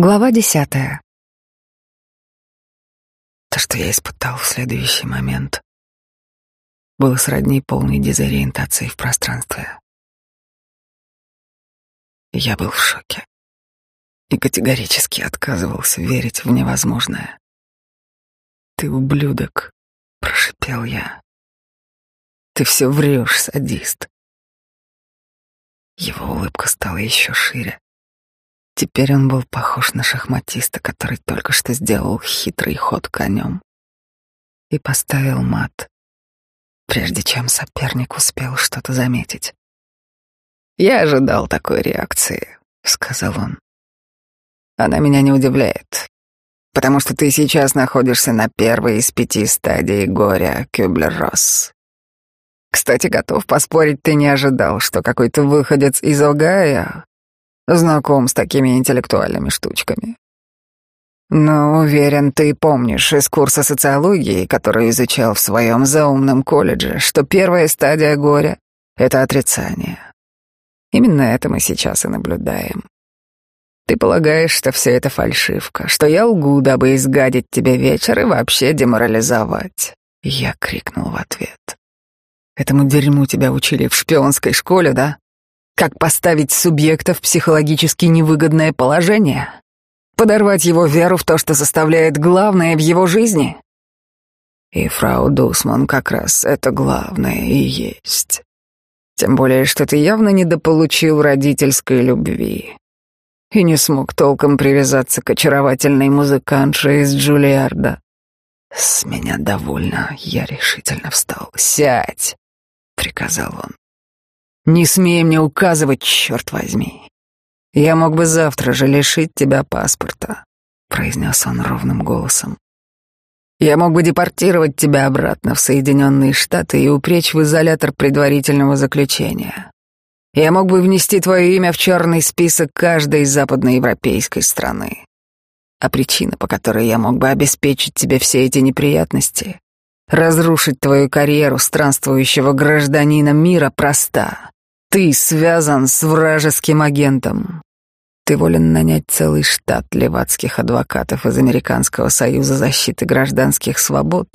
Глава десятая. То, что я испытал в следующий момент, было сродни полной дезориентации в пространстве. Я был в шоке и категорически отказывался верить в невозможное. «Ты ублюдок», — прошипел я. «Ты все врешь, садист». Его улыбка стала еще шире. Теперь он был похож на шахматиста, который только что сделал хитрый ход конем и поставил мат, прежде чем соперник успел что-то заметить. «Я ожидал такой реакции», — сказал он. «Она меня не удивляет, потому что ты сейчас находишься на первой из пяти стадий горя Кюблер-Росс. Кстати, готов поспорить, ты не ожидал, что какой-то выходец из Огайо знаком с такими интеллектуальными штучками. Но уверен, ты помнишь из курса социологии, который изучал в своем заумном колледже, что первая стадия горя — это отрицание. Именно это мы сейчас и наблюдаем. Ты полагаешь, что все это фальшивка, что я лгу, дабы изгадить тебе вечер и вообще деморализовать. Я крикнул в ответ. Этому дерьму тебя учили в шпионской школе, да? Как поставить субъекта в психологически невыгодное положение? Подорвать его веру в то, что составляет главное в его жизни? И фрау Дусман как раз это главное и есть. Тем более, что ты явно недополучил родительской любви и не смог толком привязаться к очаровательной музыкантше из Джулиарда. С меня довольно, я решительно встал. «Сядь!» — приказал он. Не смей мне указывать, черт возьми. Я мог бы завтра же лишить тебя паспорта, произнес он ровным голосом. Я мог бы депортировать тебя обратно в Соединенные Штаты и упречь в изолятор предварительного заключения. Я мог бы внести твое имя в черный список каждой западноевропейской страны. А причина, по которой я мог бы обеспечить тебе все эти неприятности, разрушить твою карьеру странствующего гражданина мира, проста. Ты связан с вражеским агентом. Ты волен нанять целый штат левацких адвокатов из Американского союза защиты гражданских свобод,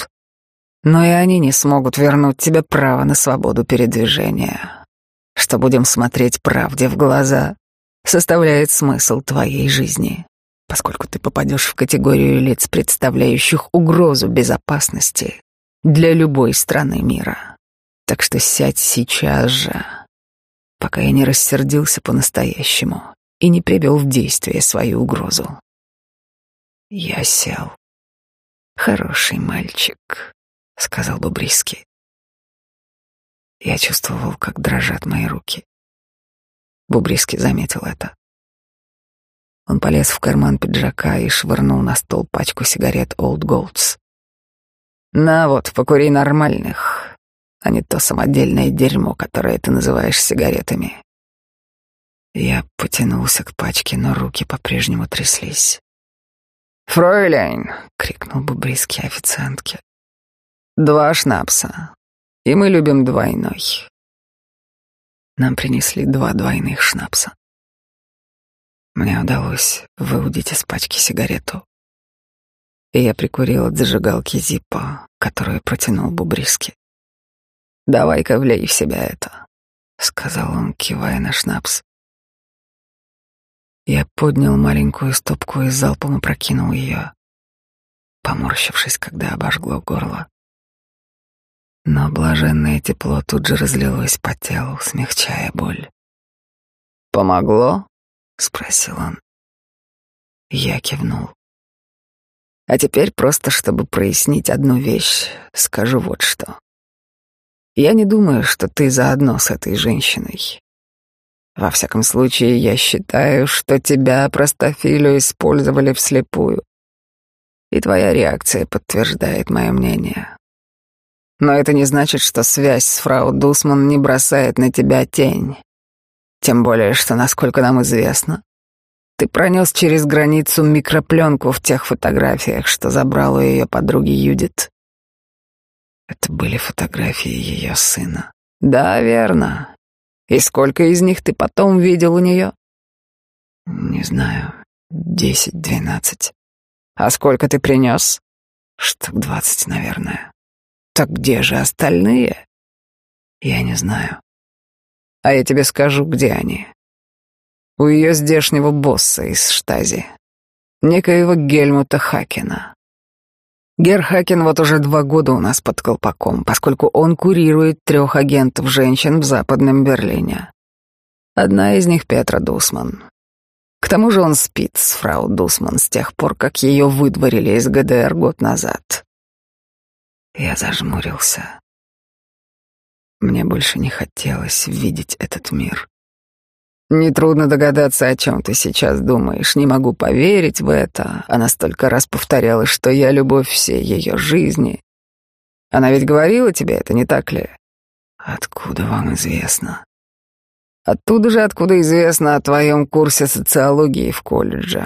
но и они не смогут вернуть тебе право на свободу передвижения. Что будем смотреть правде в глаза, составляет смысл твоей жизни, поскольку ты попадешь в категорию лиц, представляющих угрозу безопасности для любой страны мира. Так что сядь сейчас же пока я не рассердился по-настоящему и не привел в действие свою угрозу. Я сел. «Хороший мальчик», — сказал Бобриски. Я чувствовал, как дрожат мои руки. Бубриски заметил это. Он полез в карман пиджака и швырнул на стол пачку сигарет Old Golds. «На вот, покури нормальных а не то самодельное дерьмо, которое ты называешь сигаретами. Я потянулся к пачке, но руки по-прежнему тряслись. «Фройляйн!» — крикнул бубриский официантке. «Два шнапса, и мы любим двойной». Нам принесли два двойных шнапса. Мне удалось выудить из пачки сигарету, и я прикурил от зажигалки Зиппо, которую протянул Бубриски. Давай-ка влей в себя это, сказал он, кивая на шнапс. Я поднял маленькую стопку и залпом опрокинул ее, поморщившись, когда обожгло горло. Но блаженное тепло тут же разлилось по телу, смягчая боль. «Помогло?» — спросил он. Я кивнул. «А теперь просто, чтобы прояснить одну вещь, скажу вот что. Я не думаю, что ты заодно с этой женщиной. Во всяком случае, я считаю, что тебя, простофилю, использовали вслепую. И твоя реакция подтверждает мое мнение. Но это не значит, что связь с фрау Дусман не бросает на тебя тень. Тем более, что, насколько нам известно, ты пронес через границу микропленку в тех фотографиях, что забрал у ее подруги Юдит. Это были фотографии ее сына. Да, верно. И сколько из них ты потом видел у нее? Не знаю. десять-двенадцать. А сколько ты принес? Штук двадцать, наверное. Так где же остальные? Я не знаю. А я тебе скажу, где они. У ее здешнего босса из штази, некоего Гельмута Хакена. Гер Хакен вот уже два года у нас под колпаком, поскольку он курирует трех агентов женщин в Западном Берлине. Одна из них Петра Дусман. К тому же он спит с фрау Дусман с тех пор, как ее выдворили из ГДР год назад. Я зажмурился. Мне больше не хотелось видеть этот мир. Нетрудно догадаться, о чем ты сейчас думаешь. Не могу поверить в это. Она столько раз повторяла, что я любовь всей ее жизни. Она ведь говорила тебе это, не так ли? Откуда вам известно? Оттуда же, откуда известно о твоем курсе социологии в колледже.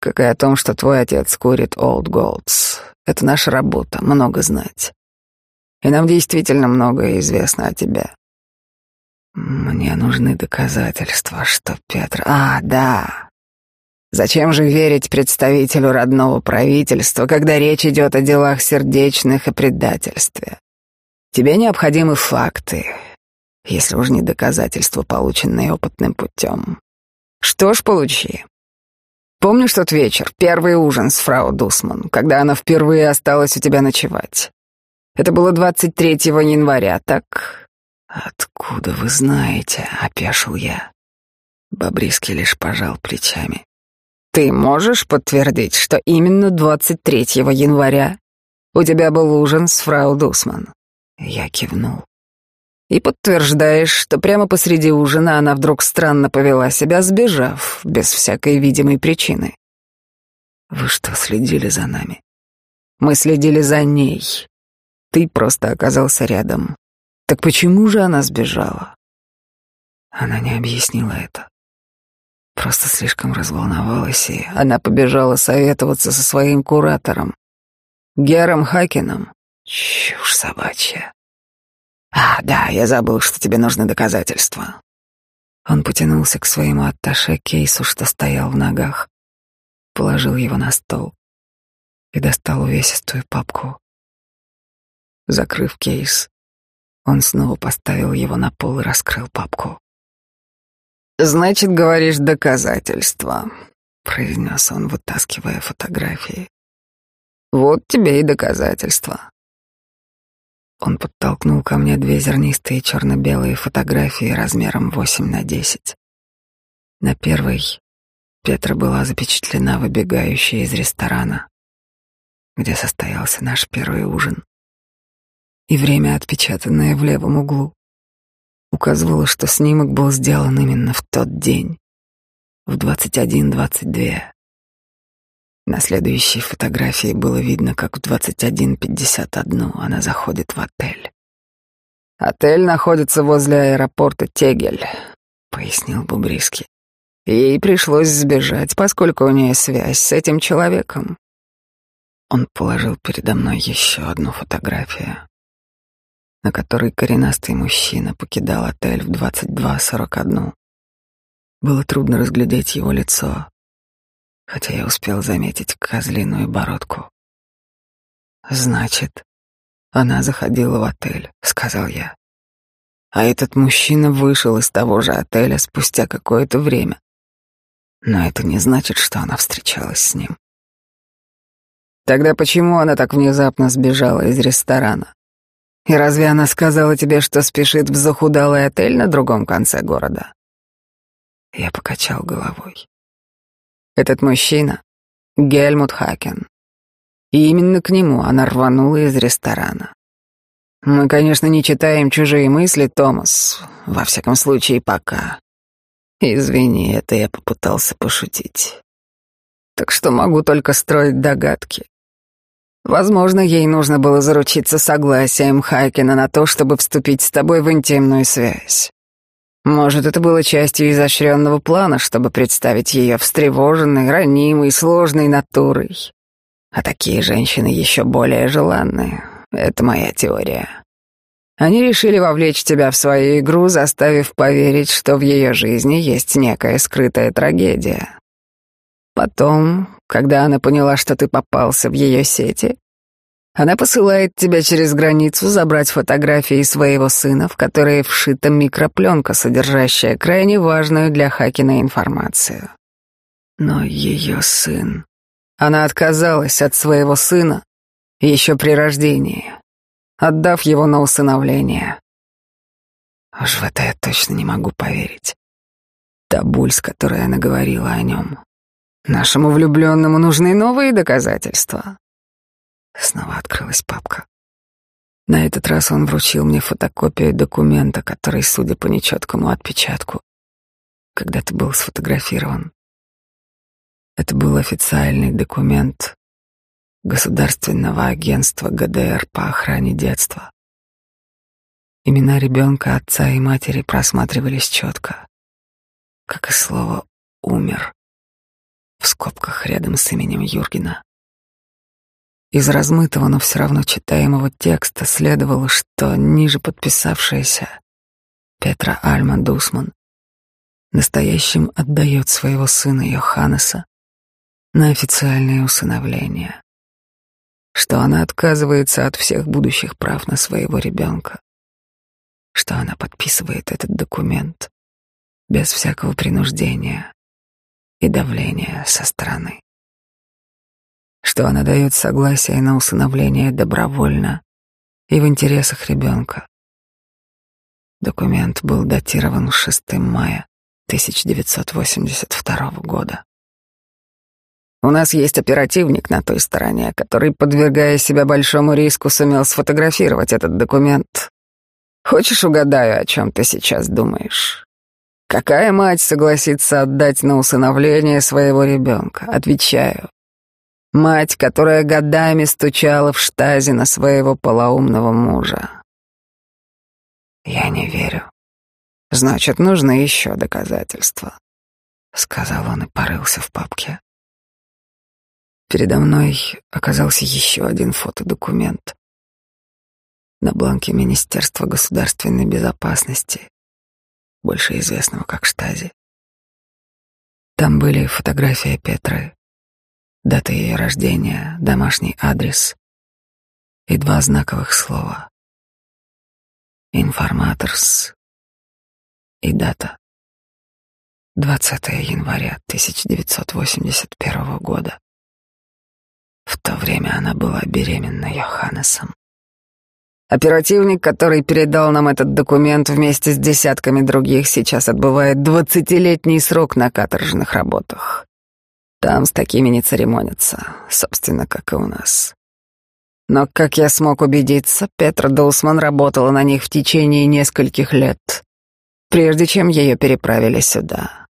Как и о том, что твой отец курит Old Golds. Это наша работа, много знать. И нам действительно многое известно о тебе. Мне нужны доказательства, что Петр... А, да. Зачем же верить представителю родного правительства, когда речь идет о делах сердечных и предательстве? Тебе необходимы факты, если уж не доказательства, полученные опытным путем. Что ж, получи. Помнишь тот вечер, первый ужин с фрау Дусман, когда она впервые осталась у тебя ночевать? Это было 23 января, так? Откуда вы знаете? опешил я. Бобриский лишь пожал плечами. Ты можешь подтвердить, что именно 23 января у тебя был ужин с фрау Дусман? Я кивнул и подтверждаешь, что прямо посреди ужина она вдруг странно повела себя, сбежав, без всякой видимой причины. Вы что, следили за нами? Мы следили за ней. Ты просто оказался рядом. Так почему же она сбежала? Она не объяснила это. Просто слишком разволновалась, и она побежала советоваться со своим куратором, Гером Хакеном. Чушь собачья. А, да, я забыл, что тебе нужны доказательства. Он потянулся к своему атташе кейсу, что стоял в ногах, положил его на стол и достал увесистую папку. Закрыв кейс, он снова поставил его на пол и раскрыл папку. «Значит, говоришь, доказательства», — произнес он, вытаскивая фотографии. «Вот тебе и доказательства. Он подтолкнул ко мне две зернистые черно-белые фотографии размером 8 на 10. На первой Петра была запечатлена выбегающая из ресторана, где состоялся наш первый ужин. И время, отпечатанное в левом углу, указывало, что снимок был сделан именно в тот день, в 21.22. На следующей фотографии было видно, как в 21.51 она заходит в отель. «Отель находится возле аэропорта Тегель», — пояснил Бубриски. «Ей пришлось сбежать, поскольку у нее связь с этим человеком». Он положил передо мной еще одну фотографию, на которой коренастый мужчина покидал отель в 22.41. Было трудно разглядеть его лицо, хотя я успел заметить козлиную бородку. «Значит, она заходила в отель», — сказал я. А этот мужчина вышел из того же отеля спустя какое-то время. Но это не значит, что она встречалась с ним. Тогда почему она так внезапно сбежала из ресторана? И разве она сказала тебе, что спешит в захудалый отель на другом конце города? Я покачал головой. Этот мужчина — Гельмут Хакен. И именно к нему она рванула из ресторана. Мы, конечно, не читаем чужие мысли, Томас, во всяком случае, пока. Извини, это я попытался пошутить. Так что могу только строить догадки. Возможно, ей нужно было заручиться согласием Хайкина на то, чтобы вступить с тобой в интимную связь. Может, это было частью изощренного плана, чтобы представить ее встревоженной, ранимой, сложной натурой. А такие женщины еще более желанные. Это моя теория. Они решили вовлечь тебя в свою игру, заставив поверить, что в ее жизни есть некая скрытая трагедия. Потом, когда она поняла, что ты попался в ее сети, она посылает тебя через границу забрать фотографии своего сына, в которые вшита микропленка, содержащая крайне важную для Хакина информацию. Но ее сын... Она отказалась от своего сына еще при рождении, отдав его на усыновление. Уж в это я точно не могу поверить. Та боль, с которой она говорила о нем. Нашему влюбленному нужны новые доказательства. Снова открылась папка. На этот раз он вручил мне фотокопию документа, который, судя по нечеткому отпечатку, когда-то был сфотографирован. Это был официальный документ Государственного агентства ГДР по охране детства. Имена ребенка, отца и матери просматривались четко, как и слово «умер» в скобках рядом с именем Юргена. Из размытого, но все равно читаемого текста следовало, что ниже подписавшаяся Петра Альма Дусман настоящим отдает своего сына Йоханнеса на официальное усыновление, что она отказывается от всех будущих прав на своего ребенка, что она подписывает этот документ без всякого принуждения и давления со стороны что она дает согласие на усыновление добровольно и в интересах ребенка. Документ был датирован 6 мая 1982 года. У нас есть оперативник на той стороне, который, подвергая себя большому риску, сумел сфотографировать этот документ. Хочешь, угадаю, о чем ты сейчас думаешь? Какая мать согласится отдать на усыновление своего ребенка? Отвечаю. Мать, которая годами стучала в штазе на своего полоумного мужа. Я не верю. Значит, нужно еще доказательства, сказал он и порылся в папке. Передо мной оказался еще один фотодокумент. На бланке Министерства государственной безопасности, больше известного как Штази. Там были фотографии Петры, дата ее рождения, домашний адрес и два знаковых слова. Информаторс и дата. 20 января 1981 года. В то время она была беременна Йоханнесом. Оперативник, который передал нам этот документ вместе с десятками других, сейчас отбывает двадцатилетний срок на каторжных работах. Там с такими не церемонятся, собственно, как и у нас. Но, как я смог убедиться, Петра Доусман работала на них в течение нескольких лет, прежде чем ее переправили сюда.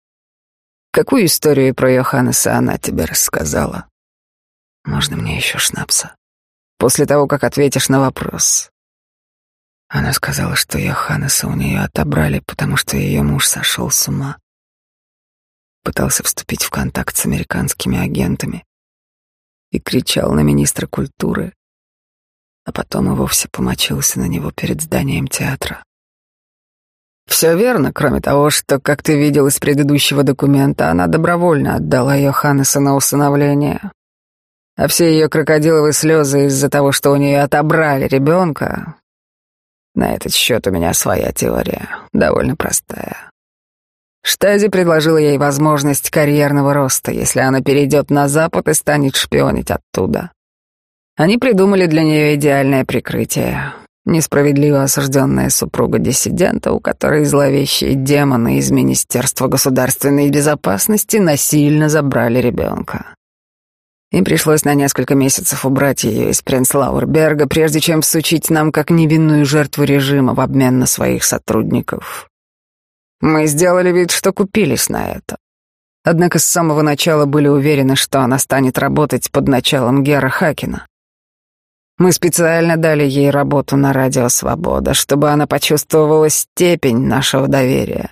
Какую историю про Йоханнеса она тебе рассказала? Можно мне еще шнапса? После того, как ответишь на вопрос. Она сказала, что Йоханнеса у нее отобрали, потому что ее муж сошел с ума пытался вступить в контакт с американскими агентами и кричал на министра культуры, а потом и вовсе помочился на него перед зданием театра. Все верно, кроме того, что, как ты видел из предыдущего документа, она добровольно отдала Йоханнеса на усыновление. А все ее крокодиловые слезы из-за того, что у нее отобрали ребенка, на этот счет у меня своя теория, довольно простая. Штази предложила ей возможность карьерного роста, если она перейдет на Запад и станет шпионить оттуда. Они придумали для нее идеальное прикрытие. Несправедливо осужденная супруга диссидента, у которой зловещие демоны из Министерства государственной безопасности насильно забрали ребенка. Им пришлось на несколько месяцев убрать ее из Принцлауэрберга, прежде чем всучить нам как невинную жертву режима в обмен на своих сотрудников. Мы сделали вид, что купились на это. Однако с самого начала были уверены, что она станет работать под началом Гера Хакина. Мы специально дали ей работу на радио «Свобода», чтобы она почувствовала степень нашего доверия.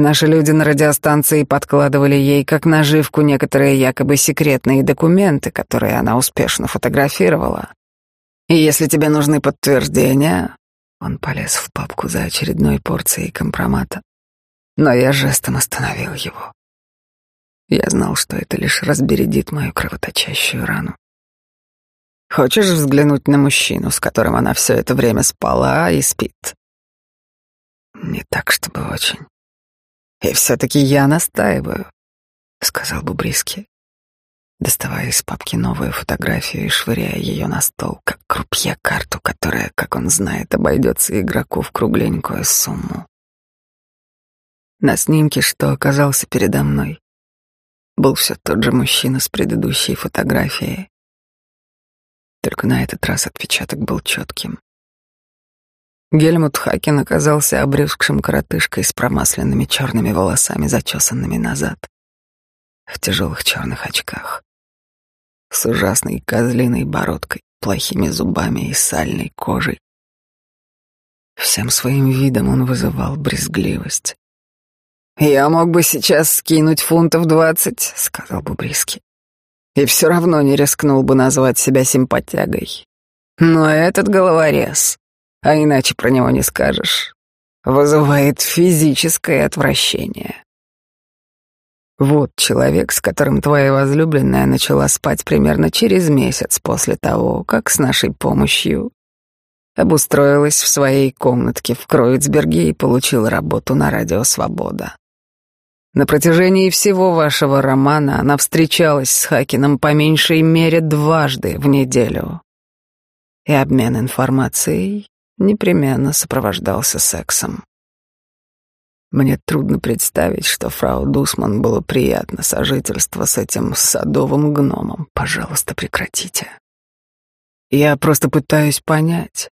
Наши люди на радиостанции подкладывали ей как наживку некоторые якобы секретные документы, которые она успешно фотографировала. И если тебе нужны подтверждения, он полез в папку за очередной порцией компромата но я жестом остановил его. Я знал, что это лишь разбередит мою кровоточащую рану. Хочешь взглянуть на мужчину, с которым она все это время спала и спит? Не так, чтобы очень. И все-таки я настаиваю, сказал Бубриски, доставая из папки новую фотографию и швыряя ее на стол, как крупье карту, которая, как он знает, обойдется игроку в кругленькую сумму. На снимке, что оказался передо мной, был все тот же мужчина с предыдущей фотографией. Только на этот раз отпечаток был четким. Гельмут Хакен оказался обрюзгшим коротышкой с промасленными черными волосами, зачесанными назад, в тяжелых черных очках, с ужасной козлиной бородкой, плохими зубами и сальной кожей. Всем своим видом он вызывал брезгливость. «Я мог бы сейчас скинуть фунтов двадцать», — сказал Бубриски. «И все равно не рискнул бы назвать себя симпатягой. Но этот головорез, а иначе про него не скажешь, вызывает физическое отвращение. Вот человек, с которым твоя возлюбленная начала спать примерно через месяц после того, как с нашей помощью обустроилась в своей комнатке в Кроицберге и получила работу на радио «Свобода». На протяжении всего вашего романа она встречалась с Хакином по меньшей мере дважды в неделю. И обмен информацией непременно сопровождался сексом. Мне трудно представить, что фрау Дусман было приятно сожительство с этим садовым гномом. Пожалуйста, прекратите. Я просто пытаюсь понять,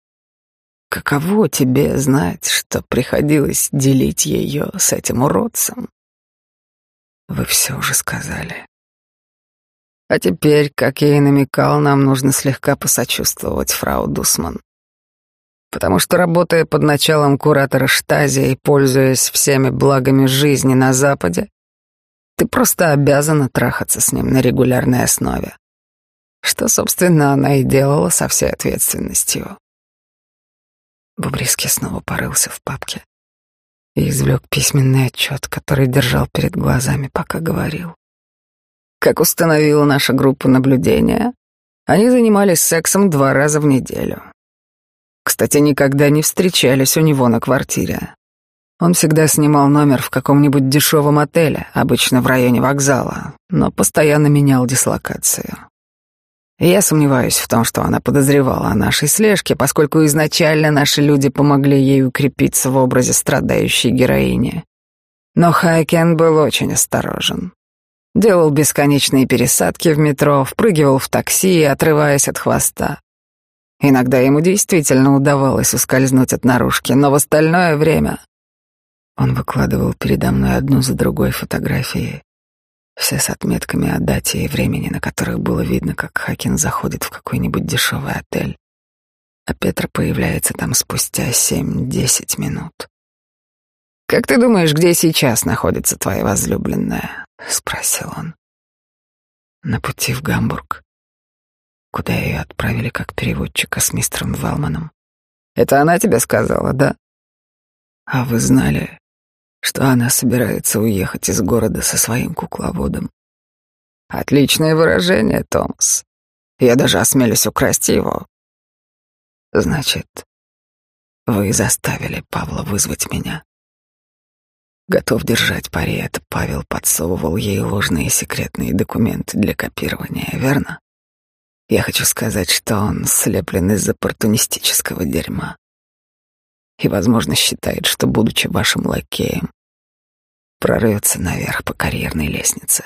каково тебе знать, что приходилось делить ее с этим уродцем. Вы все уже сказали. А теперь, как я и намекал, нам нужно слегка посочувствовать фрау Дусман. Потому что, работая под началом куратора Штази и пользуясь всеми благами жизни на Западе, ты просто обязана трахаться с ним на регулярной основе. Что, собственно, она и делала со всей ответственностью. Бубриский снова порылся в папке и извлек письменный отчет, который держал перед глазами, пока говорил. Как установила наша группа наблюдения, они занимались сексом два раза в неделю. Кстати, никогда не встречались у него на квартире. Он всегда снимал номер в каком-нибудь дешевом отеле, обычно в районе вокзала, но постоянно менял дислокацию. Я сомневаюсь в том, что она подозревала о нашей слежке, поскольку изначально наши люди помогли ей укрепиться в образе страдающей героини. Но Хайкен был очень осторожен. Делал бесконечные пересадки в метро, впрыгивал в такси, отрываясь от хвоста. Иногда ему действительно удавалось ускользнуть от наружки, но в остальное время он выкладывал передо мной одну за другой фотографии все с отметками о дате и времени, на которых было видно, как Хакин заходит в какой-нибудь дешевый отель, а Петр появляется там спустя семь-десять минут. «Как ты думаешь, где сейчас находится твоя возлюбленная?» — спросил он. «На пути в Гамбург, куда ее отправили как переводчика с мистером Валманом. Это она тебе сказала, да? А вы знали, что она собирается уехать из города со своим кукловодом. Отличное выражение, Томас. Я даже осмелюсь украсть его. Значит, вы заставили Павла вызвать меня. Готов держать пари, это Павел подсовывал ей ложные секретные документы для копирования, верно? Я хочу сказать, что он слеплен из оппортунистического дерьма и, возможно, считает, что, будучи вашим лакеем, прорвется наверх по карьерной лестнице.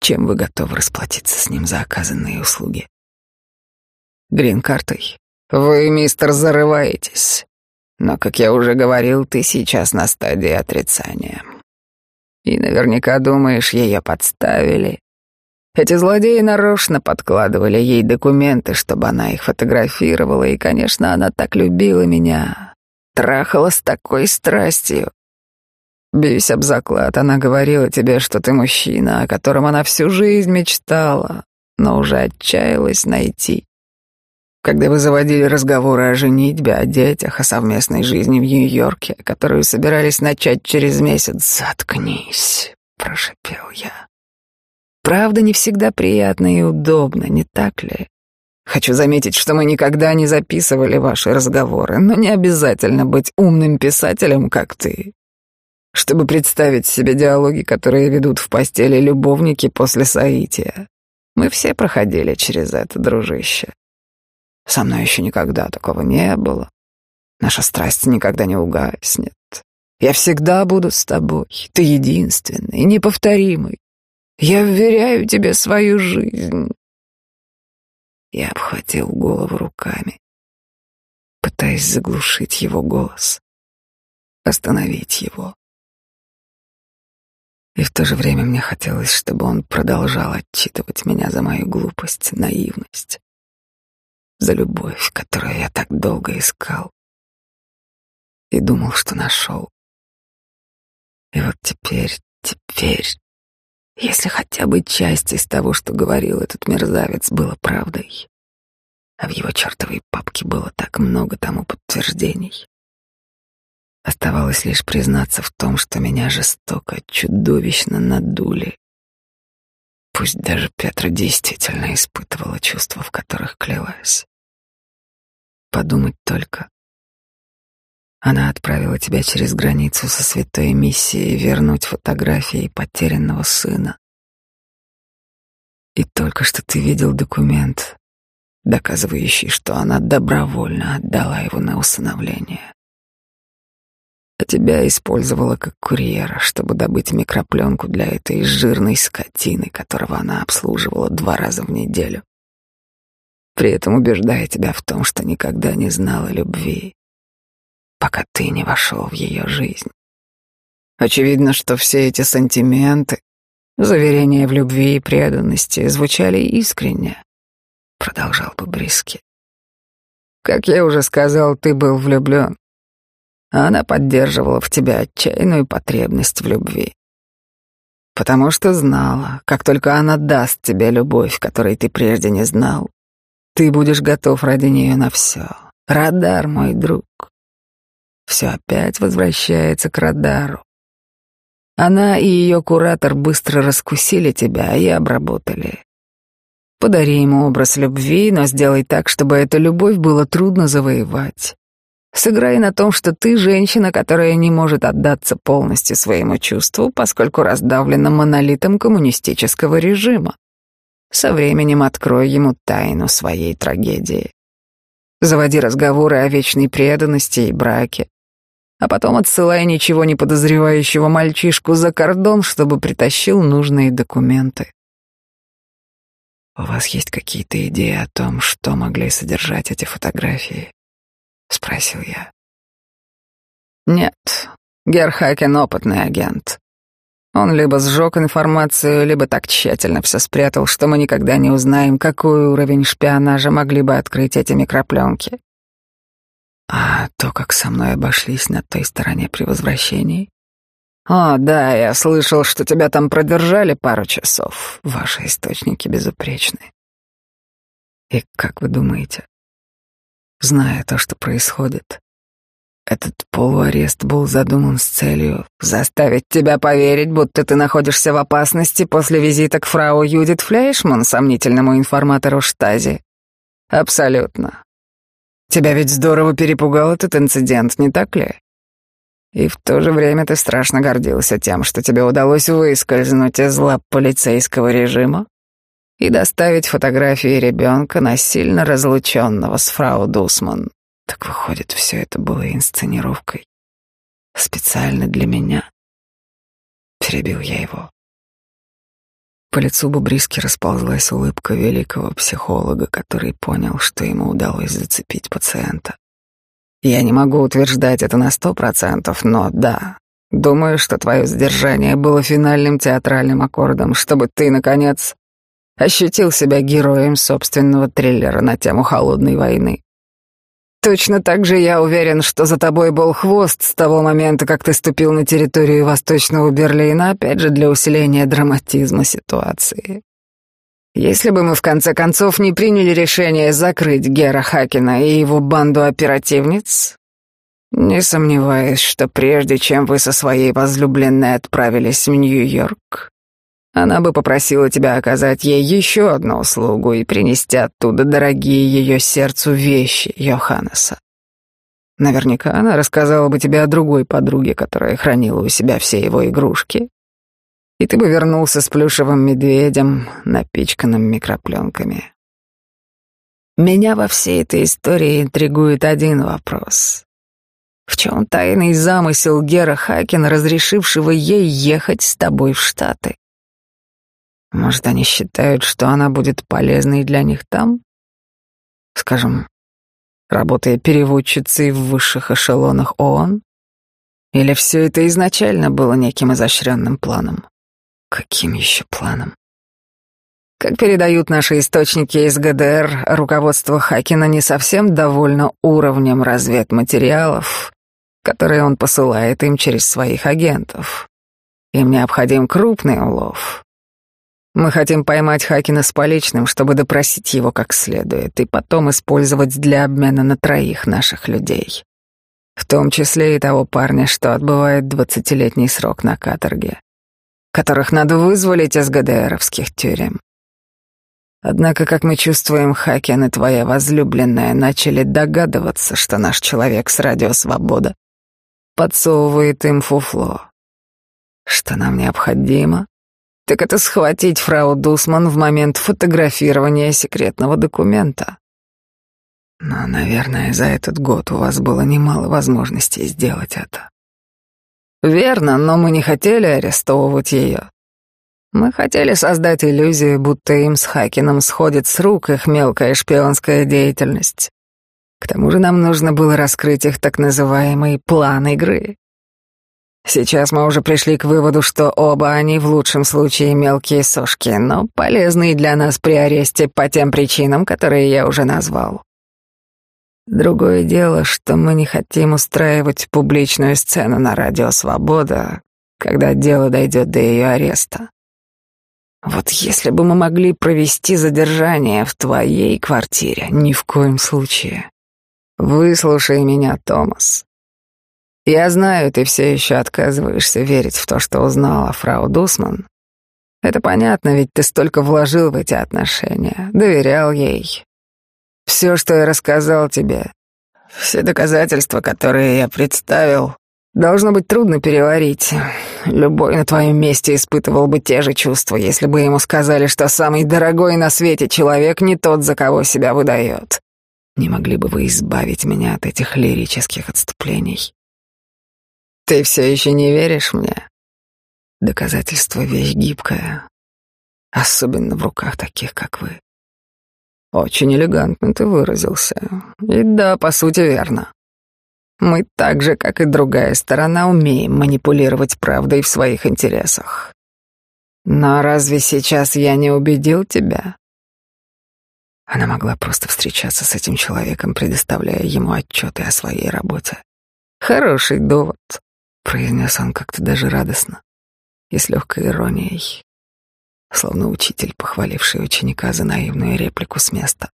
Чем вы готовы расплатиться с ним за оказанные услуги? Грин-картой? Вы, мистер, зарываетесь. Но, как я уже говорил, ты сейчас на стадии отрицания. И наверняка думаешь, ее подставили. Эти злодеи нарочно подкладывали ей документы, чтобы она их фотографировала, и, конечно, она так любила меня, трахала с такой страстью, Бейся об заклад, она говорила тебе, что ты мужчина, о котором она всю жизнь мечтала, но уже отчаялась найти. Когда вы заводили разговоры о женитьбе, о детях, о совместной жизни в Нью-Йорке, которую собирались начать через месяц, заткнись, — прошепел я. «Правда, не всегда приятно и удобно, не так ли? Хочу заметить, что мы никогда не записывали ваши разговоры, но не обязательно быть умным писателем, как ты. Чтобы представить себе диалоги, которые ведут в постели любовники после соития. Мы все проходили через это, дружище. Со мной еще никогда такого не было. Наша страсть никогда не угаснет. Я всегда буду с тобой. Ты единственный, неповторимый. Я вверяю тебе свою жизнь. Я обхватил голову руками, пытаясь заглушить его голос, остановить его. И в то же время мне хотелось, чтобы он продолжал отчитывать меня за мою глупость, наивность, за любовь, которую я так долго искал и думал, что нашел. И вот теперь, теперь, если хотя бы часть из того, что говорил этот мерзавец, было правдой, а в его чертовой папке было так много тому подтверждений, оставалось лишь признаться в том, что меня жестоко, чудовищно надули. Пусть даже Петра действительно испытывала чувства, в которых клялась. Подумать только, она отправила тебя через границу со святой миссией вернуть фотографии потерянного сына. И только что ты видел документ, доказывающий, что она добровольно отдала его на усыновление. А тебя использовала как курьера, чтобы добыть микропленку для этой жирной скотины, которого она обслуживала два раза в неделю. При этом убеждая тебя в том, что никогда не знала любви пока ты не вошел в ее жизнь. Очевидно, что все эти сантименты, заверения в любви и преданности звучали искренне, продолжал Бобриски. Как я уже сказал, ты был влюблен. А она поддерживала в тебя отчаянную потребность в любви. Потому что знала, как только она даст тебе любовь, которой ты прежде не знал, ты будешь готов ради нее на все. Радар, мой друг, все опять возвращается к радару. Она и ее куратор быстро раскусили тебя и обработали. Подари ему образ любви, но сделай так, чтобы эту любовь было трудно завоевать. Сыграй на том, что ты женщина, которая не может отдаться полностью своему чувству, поскольку раздавлена монолитом коммунистического режима. Со временем открой ему тайну своей трагедии. Заводи разговоры о вечной преданности и браке а потом отсылая ничего не подозревающего мальчишку за кордон, чтобы притащил нужные документы. «У вас есть какие-то идеи о том, что могли содержать эти фотографии?» — спросил я. «Нет, Герхакен — опытный агент. Он либо сжег информацию, либо так тщательно все спрятал, что мы никогда не узнаем, какой уровень шпионажа могли бы открыть эти микропленки. А то, как со мной обошлись на той стороне при возвращении? О, да, я слышал, что тебя там продержали пару часов. Ваши источники безупречны. И как вы думаете, зная то, что происходит, этот полуарест был задуман с целью заставить тебя поверить, будто ты находишься в опасности после визита к фрау Юдит Флейшман, сомнительному информатору Штази. Абсолютно. Тебя ведь здорово перепугал этот инцидент, не так ли? И в то же время ты страшно гордился тем, что тебе удалось выскользнуть из лап полицейского режима и доставить фотографии ребенка, насильно разлученного с фрау Дусман. Так выходит, все это было инсценировкой. Специально для меня. Перебил я его. По лицу Бубриски расползлась улыбка великого психолога, который понял, что ему удалось зацепить пациента. Я не могу утверждать это на сто процентов, но да, думаю, что твое сдержание было финальным театральным аккордом, чтобы ты, наконец, ощутил себя героем собственного триллера на тему холодной войны. Точно так же я уверен, что за тобой был хвост с того момента, как ты ступил на территорию Восточного Берлина, опять же для усиления драматизма ситуации. Если бы мы в конце концов не приняли решение закрыть Гера Хакена и его банду оперативниц, Не сомневаюсь, что прежде чем вы со своей возлюбленной отправились в Нью-Йорк, она бы попросила тебя оказать ей еще одну услугу и принести оттуда дорогие ее сердцу вещи Йоханнеса. Наверняка она рассказала бы тебе о другой подруге, которая хранила у себя все его игрушки. И ты бы вернулся с плюшевым медведем, напичканным микропленками. Меня во всей этой истории интригует один вопрос. В чем тайный замысел Гера Хакена, разрешившего ей ехать с тобой в Штаты? Может, они считают, что она будет полезной для них там? Скажем, работая переводчицей в высших эшелонах ООН? Или все это изначально было неким изощренным планом? Каким еще планом? Как передают наши источники из ГДР, руководство Хакина не совсем довольно уровнем разведматериалов, которые он посылает им через своих агентов. Им необходим крупный улов, мы хотим поймать Хакина с поличным, чтобы допросить его как следует, и потом использовать для обмена на троих наших людей. В том числе и того парня, что отбывает двадцатилетний срок на каторге, которых надо вызволить из ГДРовских тюрем. Однако, как мы чувствуем, Хакен и твоя возлюбленная начали догадываться, что наш человек с радио «Свобода» подсовывает им фуфло. Что нам необходимо, так это схватить фрау Дусман в момент фотографирования секретного документа. Но, наверное, за этот год у вас было немало возможностей сделать это. Верно, но мы не хотели арестовывать ее. Мы хотели создать иллюзию, будто им с Хакином сходит с рук их мелкая шпионская деятельность. К тому же нам нужно было раскрыть их так называемый план игры. Сейчас мы уже пришли к выводу, что оба они в лучшем случае мелкие сошки, но полезные для нас при аресте по тем причинам, которые я уже назвал. Другое дело, что мы не хотим устраивать публичную сцену на радио «Свобода», когда дело дойдет до ее ареста. Вот если бы мы могли провести задержание в твоей квартире, ни в коем случае. Выслушай меня, Томас. Я знаю, ты все еще отказываешься верить в то, что узнала фрау Дусман. Это понятно, ведь ты столько вложил в эти отношения, доверял ей. Все, что я рассказал тебе, все доказательства, которые я представил, должно быть трудно переварить. Любой на твоем месте испытывал бы те же чувства, если бы ему сказали, что самый дорогой на свете человек не тот, за кого себя выдает. Не могли бы вы избавить меня от этих лирических отступлений? Ты все еще не веришь мне? Доказательство вещь гибкая, особенно в руках таких, как вы. Очень элегантно ты выразился. И да, по сути, верно. Мы так же, как и другая сторона, умеем манипулировать правдой в своих интересах. Но разве сейчас я не убедил тебя? Она могла просто встречаться с этим человеком, предоставляя ему отчеты о своей работе. Хороший довод произнес он как-то даже радостно и с легкой иронией, словно учитель, похваливший ученика за наивную реплику с места.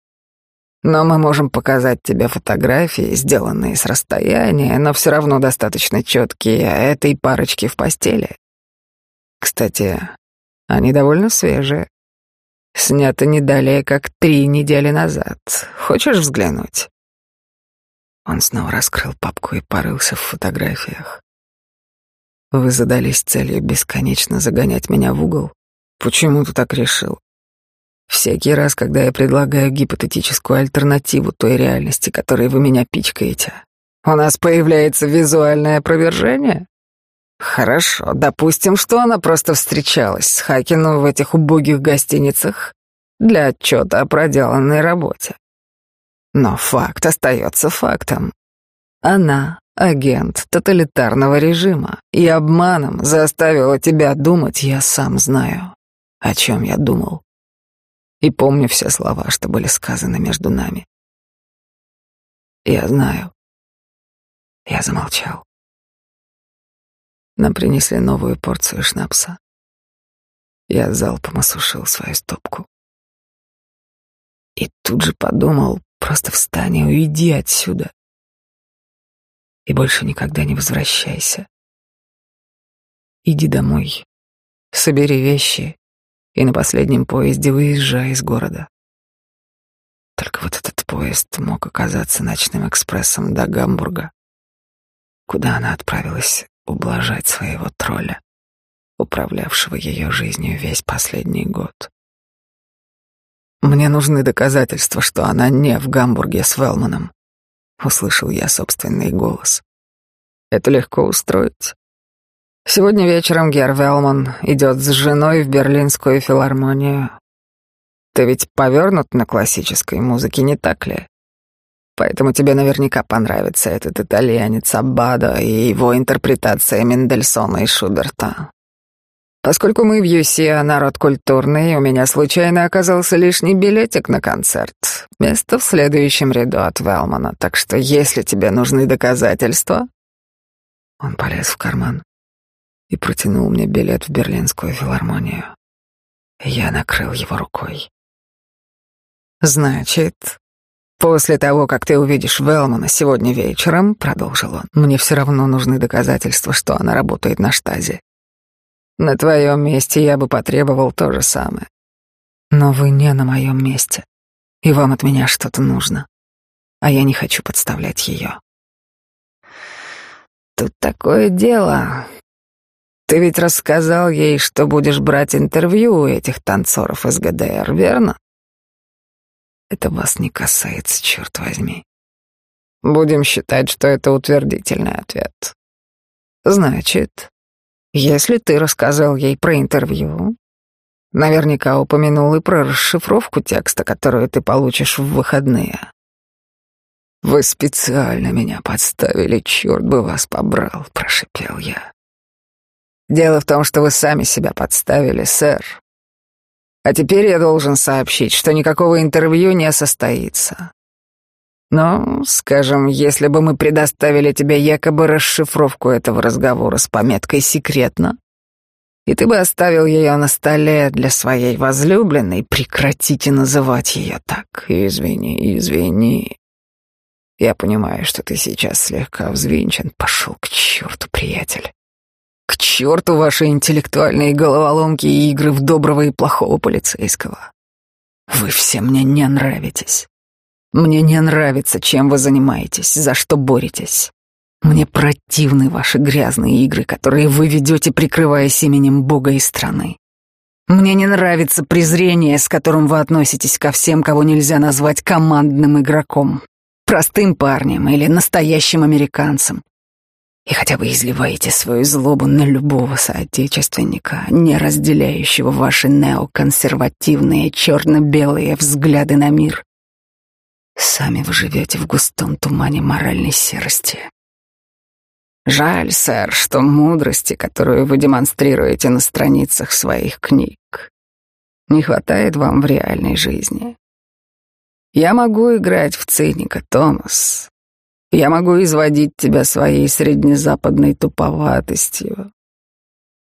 Но мы можем показать тебе фотографии, сделанные с расстояния, но все равно достаточно четкие этой парочки в постели. Кстати, они довольно свежие. Сняты не далее, как три недели назад. Хочешь взглянуть? Он снова раскрыл папку и порылся в фотографиях. Вы задались целью бесконечно загонять меня в угол. Почему ты так решил? Всякий раз, когда я предлагаю гипотетическую альтернативу той реальности, которой вы меня пичкаете, у нас появляется визуальное опровержение? Хорошо, допустим, что она просто встречалась с Хакином в этих убогих гостиницах для отчета о проделанной работе. Но факт остается фактом. Она агент тоталитарного режима, и обманом заставила тебя думать, я сам знаю, о чем я думал. И помню все слова, что были сказаны между нами. Я знаю. Я замолчал. Нам принесли новую порцию шнапса. Я залпом осушил свою стопку. И тут же подумал, просто встань и уйди отсюда. И больше никогда не возвращайся. Иди домой, собери вещи и на последнем поезде выезжай из города. Только вот этот поезд мог оказаться ночным экспрессом до Гамбурга, куда она отправилась ублажать своего тролля, управлявшего ее жизнью весь последний год. Мне нужны доказательства, что она не в Гамбурге с Велманом. Услышал я собственный голос. Это легко устроить. Сегодня вечером Гер Велман идет с женой в Берлинскую филармонию. Ты ведь повернут на классической музыке, не так ли? Поэтому тебе наверняка понравится этот итальянец Аббадо и его интерпретация Мендельсона и Шуберта. Поскольку мы в ЮСИ, а народ культурный, у меня случайно оказался лишний билетик на концерт. Место в следующем ряду от Велмана, так что если тебе нужны доказательства... Он полез в карман и протянул мне билет в Берлинскую филармонию. Я накрыл его рукой. «Значит, после того, как ты увидишь Велмана сегодня вечером, — продолжил он, — мне все равно нужны доказательства, что она работает на штазе. На твоем месте я бы потребовал то же самое. Но вы не на моем месте, и вам от меня что-то нужно, а я не хочу подставлять ее. Тут такое дело. Ты ведь рассказал ей, что будешь брать интервью у этих танцоров из ГДР, верно? Это вас не касается, черт возьми. Будем считать, что это утвердительный ответ. Значит, если ты рассказал ей про интервью, наверняка упомянул и про расшифровку текста, которую ты получишь в выходные. Вы специально меня подставили, черт бы вас побрал, прошипел я. Дело в том, что вы сами себя подставили, сэр. А теперь я должен сообщить, что никакого интервью не состоится. Но, скажем, если бы мы предоставили тебе якобы расшифровку этого разговора с пометкой «секретно», и ты бы оставил ее на столе для своей возлюбленной, прекратите называть ее так. Извини, извини. Я понимаю, что ты сейчас слегка взвинчен. Пошел к черту, приятель. К черту ваши интеллектуальные головоломки и игры в доброго и плохого полицейского. Вы все мне не нравитесь. Мне не нравится, чем вы занимаетесь, за что боретесь. Мне противны ваши грязные игры, которые вы ведете, прикрываясь именем Бога и страны. Мне не нравится презрение, с которым вы относитесь ко всем, кого нельзя назвать командным игроком, простым парнем или настоящим американцем. И хотя вы изливаете свою злобу на любого соотечественника, не разделяющего ваши неоконсервативные черно-белые взгляды на мир, Сами вы живете в густом тумане моральной серости. Жаль, сэр, что мудрости, которую вы демонстрируете на страницах своих книг, не хватает вам в реальной жизни. Я могу играть в циника, Томас. Я могу изводить тебя своей среднезападной туповатостью.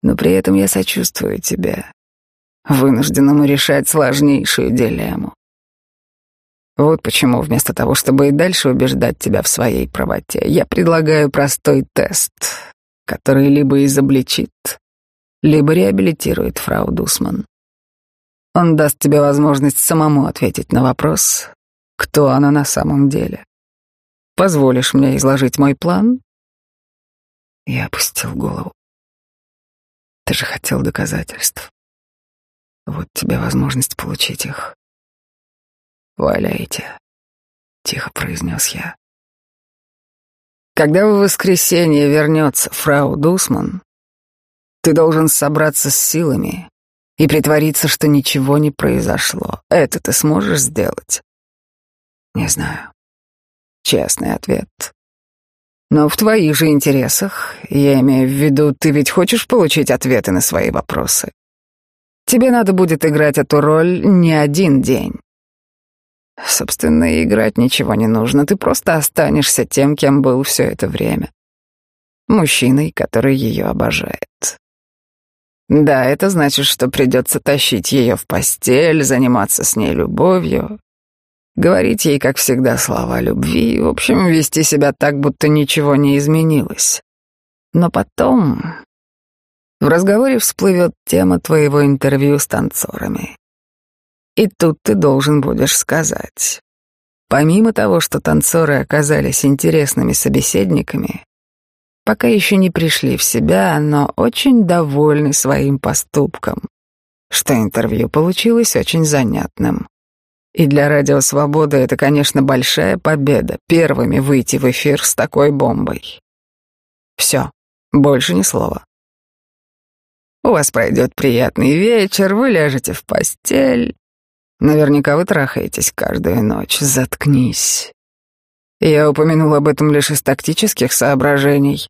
Но при этом я сочувствую тебе, вынужденному решать сложнейшую дилемму. Вот почему вместо того, чтобы и дальше убеждать тебя в своей правоте, я предлагаю простой тест, который либо изобличит, либо реабилитирует фрау Дусман. Он даст тебе возможность самому ответить на вопрос, кто она на самом деле. Позволишь мне изложить мой план? Я опустил голову. Ты же хотел доказательств. Вот тебе возможность получить их. «Валяйте», — тихо произнес я. «Когда в воскресенье вернется фрау Дусман, ты должен собраться с силами и притвориться, что ничего не произошло. Это ты сможешь сделать?» «Не знаю». Честный ответ. Но в твоих же интересах, я имею в виду, ты ведь хочешь получить ответы на свои вопросы. Тебе надо будет играть эту роль не один день. Собственно, играть ничего не нужно, ты просто останешься тем, кем был все это время. Мужчиной, который ее обожает. Да, это значит, что придется тащить ее в постель, заниматься с ней любовью. Говорить ей, как всегда, слова любви, в общем, вести себя так, будто ничего не изменилось. Но потом в разговоре всплывет тема твоего интервью с танцорами. И тут ты должен будешь сказать. Помимо того, что танцоры оказались интересными собеседниками, пока еще не пришли в себя, но очень довольны своим поступком, что интервью получилось очень занятным. И для Радио Свободы это, конечно, большая победа — первыми выйти в эфир с такой бомбой. Все, больше ни слова. У вас пройдет приятный вечер, вы ляжете в постель. Наверняка вы трахаетесь каждую ночь. Заткнись. Я упомянул об этом лишь из тактических соображений.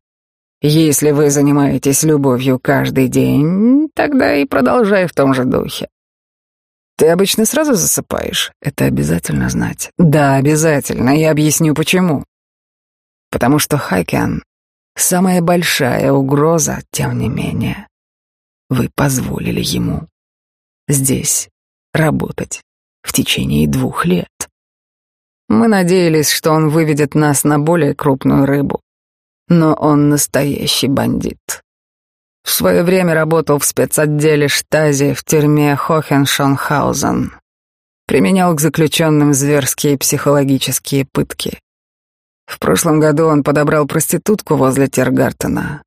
Если вы занимаетесь любовью каждый день, тогда и продолжай в том же духе. Ты обычно сразу засыпаешь? Это обязательно знать. Да, обязательно. Я объясню почему. Потому что Хайкен — самая большая угроза, тем не менее. Вы позволили ему здесь работать в течение двух лет. Мы надеялись, что он выведет нас на более крупную рыбу. Но он настоящий бандит. В свое время работал в спецотделе штази в тюрьме Хохеншонхаузен. Применял к заключенным зверские психологические пытки. В прошлом году он подобрал проститутку возле Тергартена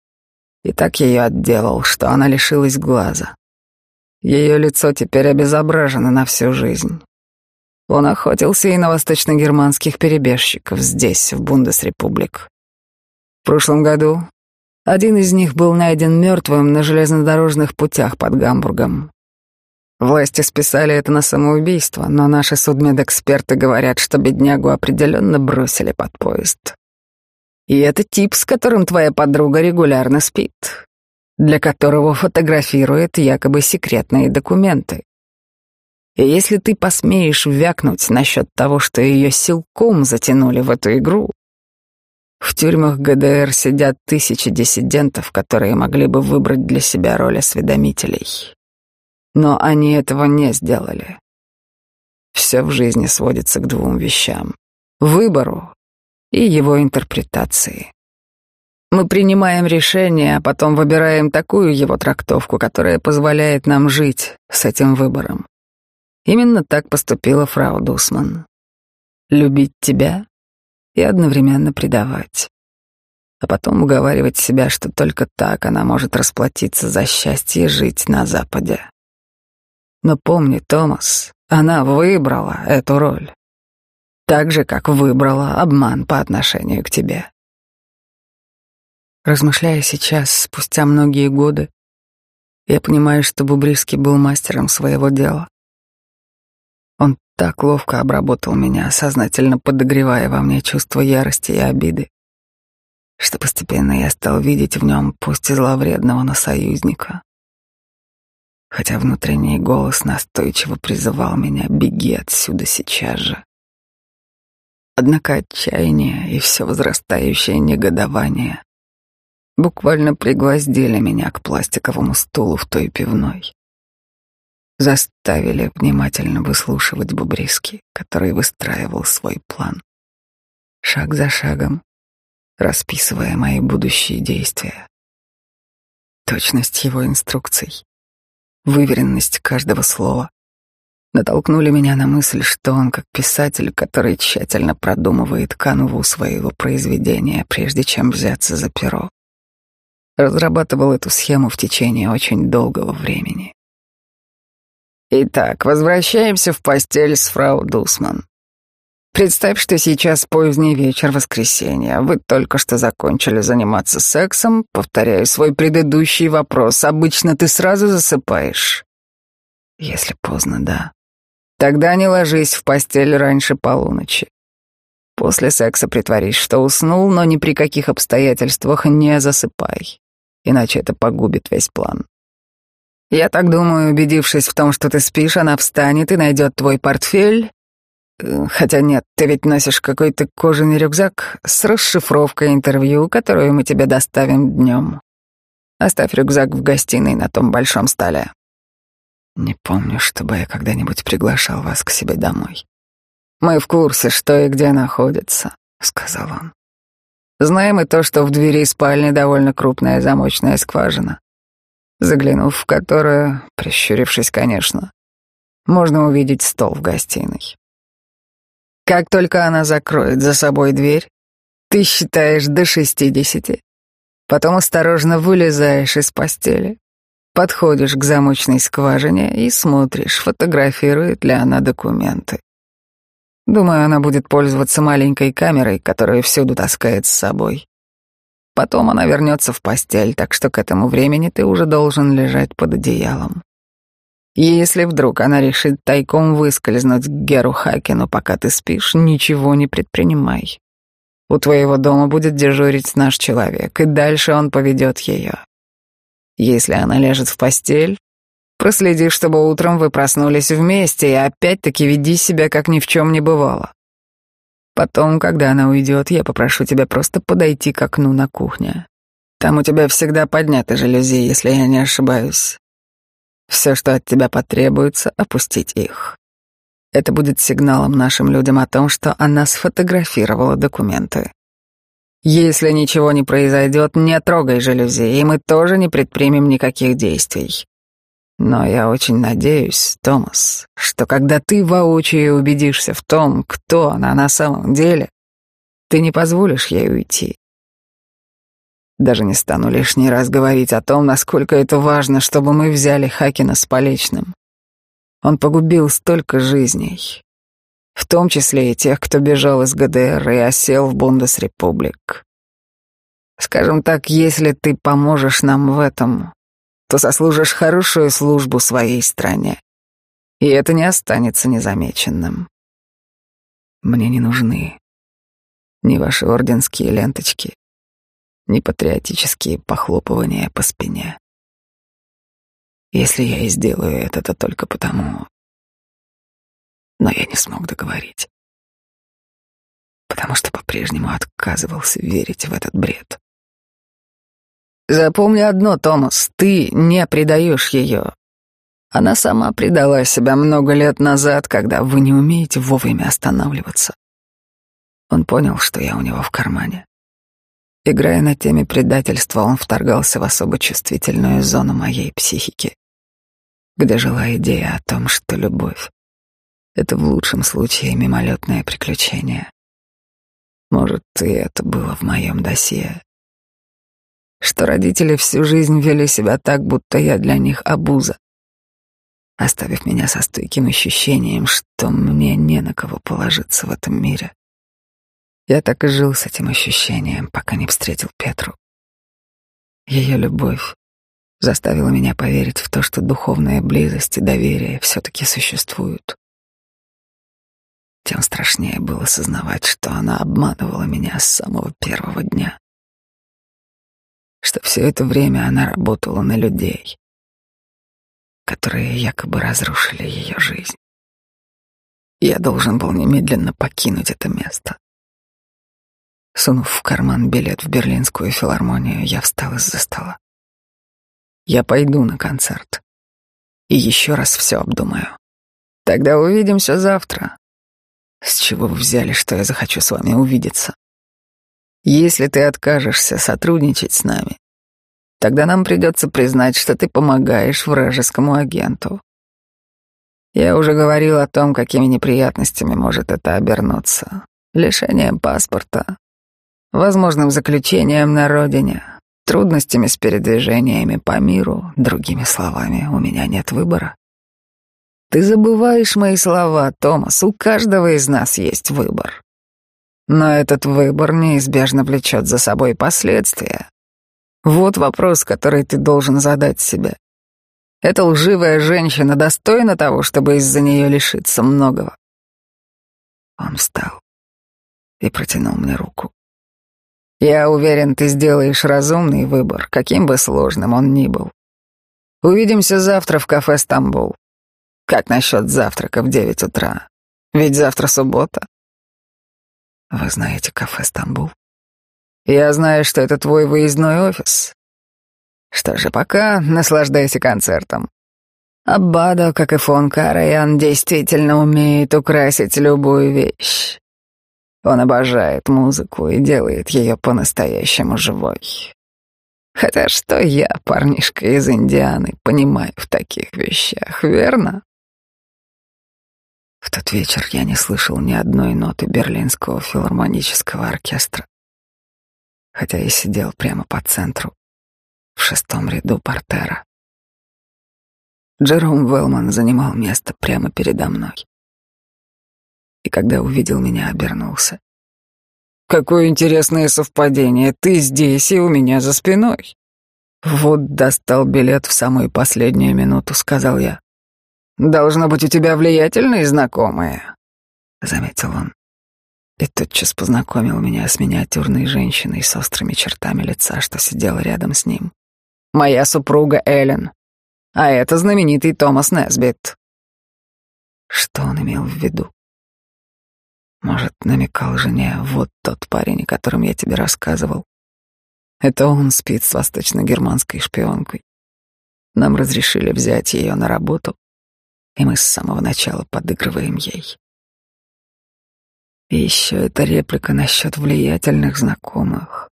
и так ее отделал, что она лишилась глаза. Ее лицо теперь обезображено на всю жизнь. Он охотился и на восточно-германских перебежчиков здесь, в Бундесрепублик. В прошлом году один из них был найден мертвым на железнодорожных путях под Гамбургом. Власти списали это на самоубийство, но наши судмедэксперты говорят, что беднягу определенно бросили под поезд. И это тип, с которым твоя подруга регулярно спит, для которого фотографирует якобы секретные документы. И если ты посмеешь вякнуть насчет того, что ее силком затянули в эту игру, в тюрьмах ГДР сидят тысячи диссидентов, которые могли бы выбрать для себя роль осведомителей. Но они этого не сделали. Все в жизни сводится к двум вещам — выбору и его интерпретации. Мы принимаем решение, а потом выбираем такую его трактовку, которая позволяет нам жить с этим выбором. Именно так поступила фрау Дусман. Любить тебя и одновременно предавать. А потом уговаривать себя, что только так она может расплатиться за счастье жить на Западе. Но помни, Томас, она выбрала эту роль. Так же, как выбрала обман по отношению к тебе. Размышляя сейчас, спустя многие годы, я понимаю, что Бубриский был мастером своего дела. Он так ловко обработал меня, сознательно подогревая во мне чувство ярости и обиды, что постепенно я стал видеть в нем пусть и зловредного, но союзника. Хотя внутренний голос настойчиво призывал меня «беги отсюда сейчас же». Однако отчаяние и все возрастающее негодование буквально пригвоздили меня к пластиковому стулу в той пивной заставили внимательно выслушивать Бубриски, который выстраивал свой план. Шаг за шагом, расписывая мои будущие действия. Точность его инструкций, выверенность каждого слова натолкнули меня на мысль, что он, как писатель, который тщательно продумывает канву своего произведения, прежде чем взяться за перо, разрабатывал эту схему в течение очень долгого времени. Итак, возвращаемся в постель с фрау Дусман. Представь, что сейчас поздний вечер воскресенья. Вы только что закончили заниматься сексом. Повторяю свой предыдущий вопрос. Обычно ты сразу засыпаешь? Если поздно, да. Тогда не ложись в постель раньше полуночи. После секса притворись, что уснул, но ни при каких обстоятельствах не засыпай. Иначе это погубит весь план. Я так думаю, убедившись в том, что ты спишь, она встанет и найдет твой портфель. Э, хотя нет, ты ведь носишь какой-то кожаный рюкзак с расшифровкой интервью, которую мы тебе доставим днем. Оставь рюкзак в гостиной на том большом столе. Не помню, чтобы я когда-нибудь приглашал вас к себе домой. Мы в курсе, что и где находится, сказал он. Знаем и то, что в двери спальни довольно крупная замочная скважина, заглянув в которую, прищурившись, конечно, можно увидеть стол в гостиной. Как только она закроет за собой дверь, ты считаешь до шестидесяти, потом осторожно вылезаешь из постели, подходишь к замочной скважине и смотришь, фотографирует ли она документы. Думаю, она будет пользоваться маленькой камерой, которую всюду таскает с собой. Потом она вернется в постель, так что к этому времени ты уже должен лежать под одеялом. Если вдруг она решит тайком выскользнуть к Геру Хакину, пока ты спишь, ничего не предпринимай. У твоего дома будет дежурить наш человек, и дальше он поведет ее. Если она лежит в постель, проследи, чтобы утром вы проснулись вместе, и опять-таки веди себя, как ни в чем не бывало. Потом, когда она уйдет, я попрошу тебя просто подойти к окну на кухне. Там у тебя всегда подняты жалюзи, если я не ошибаюсь. Все, что от тебя потребуется, опустить их. Это будет сигналом нашим людям о том, что она сфотографировала документы. Если ничего не произойдет, не трогай жалюзи, и мы тоже не предпримем никаких действий. Но я очень надеюсь, Томас, что когда ты воочию убедишься в том, кто она на самом деле, ты не позволишь ей уйти. Даже не стану лишний раз говорить о том, насколько это важно, чтобы мы взяли Хакина с Полечным. Он погубил столько жизней, в том числе и тех, кто бежал из ГДР и осел в Бундесрепублик. Скажем так, если ты поможешь нам в этом, то сослужишь хорошую службу своей стране, и это не останется незамеченным. Мне не нужны ни ваши орденские ленточки, ни патриотические похлопывания по спине. Если я и сделаю это, то только потому... Но я не смог договорить. Потому что по-прежнему отказывался верить в этот бред. Запомни одно, Томас, ты не предаешь ее. Она сама предала себя много лет назад, когда вы не умеете вовремя останавливаться. Он понял, что я у него в кармане. Играя на теме предательства, он вторгался в особо чувствительную зону моей психики, где жила идея о том, что любовь — это в лучшем случае мимолетное приключение. Может, и это было в моем досье. Что родители всю жизнь вели себя так, будто я для них обуза, оставив меня со стойким ощущением, что мне не на кого положиться в этом мире. Я так и жил с этим ощущением, пока не встретил Петру. Ее любовь заставила меня поверить в то, что духовная близость и доверие все-таки существуют. Тем страшнее было сознавать, что она обманывала меня с самого первого дня. Что все это время она работала на людей, которые якобы разрушили ее жизнь. Я должен был немедленно покинуть это место. Сунув в карман билет в Берлинскую филармонию, я встал из-за стола. Я пойду на концерт. И еще раз все обдумаю. Тогда увидимся завтра. С чего вы взяли, что я захочу с вами увидеться? Если ты откажешься сотрудничать с нами, тогда нам придется признать, что ты помогаешь вражескому агенту. Я уже говорил о том, какими неприятностями может это обернуться. Лишением паспорта, возможным заключением на родине, трудностями с передвижениями по миру, другими словами, у меня нет выбора. Ты забываешь мои слова, Томас, у каждого из нас есть выбор. Но этот выбор неизбежно влечет за собой последствия. Вот вопрос, который ты должен задать себе. Эта лживая женщина достойна того, чтобы из-за нее лишиться многого. Он встал и протянул мне руку. Я уверен, ты сделаешь разумный выбор, каким бы сложным он ни был. Увидимся завтра в кафе «Стамбул». Как насчет завтрака в девять утра? Ведь завтра суббота. Вы знаете кафе «Стамбул»? Я знаю, что это твой выездной офис. Что же, пока наслаждайся концертом. Аббадо, как и фон Караян, действительно умеет украсить любую вещь. Он обожает музыку и делает ее по-настоящему живой. Хотя что я, парнишка из Индианы, понимаю в таких вещах, верно? В тот вечер я не слышал ни одной ноты берлинского филармонического оркестра, хотя и сидел прямо по центру, в шестом ряду портера. Джером Велман занимал место прямо передо мной. И когда увидел меня, обернулся. «Какое интересное совпадение! Ты здесь и у меня за спиной!» «Вот достал билет в самую последнюю минуту», — сказал я. «Должно быть у тебя влиятельные знакомые», — заметил он. И тотчас познакомил меня с миниатюрной женщиной с острыми чертами лица, что сидела рядом с ним. «Моя супруга Эллен. А это знаменитый Томас Несбит». Что он имел в виду? Может, намекал жене, вот тот парень, о котором я тебе рассказывал. Это он спит с восточно-германской шпионкой. Нам разрешили взять ее на работу, и мы с самого начала подыгрываем ей. И еще эта реплика насчет влиятельных знакомых.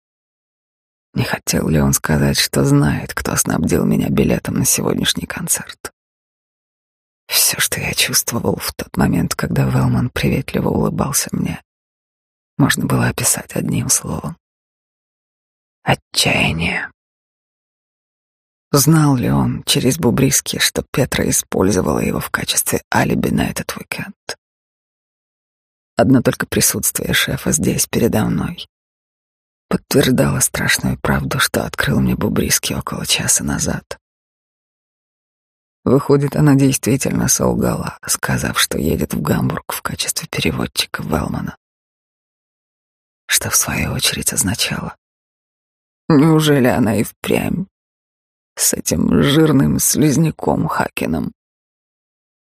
Не хотел ли он сказать, что знает, кто снабдил меня билетом на сегодняшний концерт? Все, что я чувствовал в тот момент, когда Велман приветливо улыбался мне, можно было описать одним словом. Отчаяние. Знал ли он через Бубриски, что Петра использовала его в качестве алиби на этот уикенд? Одно только присутствие шефа здесь, передо мной, подтверждало страшную правду, что открыл мне Бубриски около часа назад. Выходит, она действительно солгала, сказав, что едет в Гамбург в качестве переводчика Велмана. Что в свою очередь означало, неужели она и впрямь с этим жирным слизняком Хакином.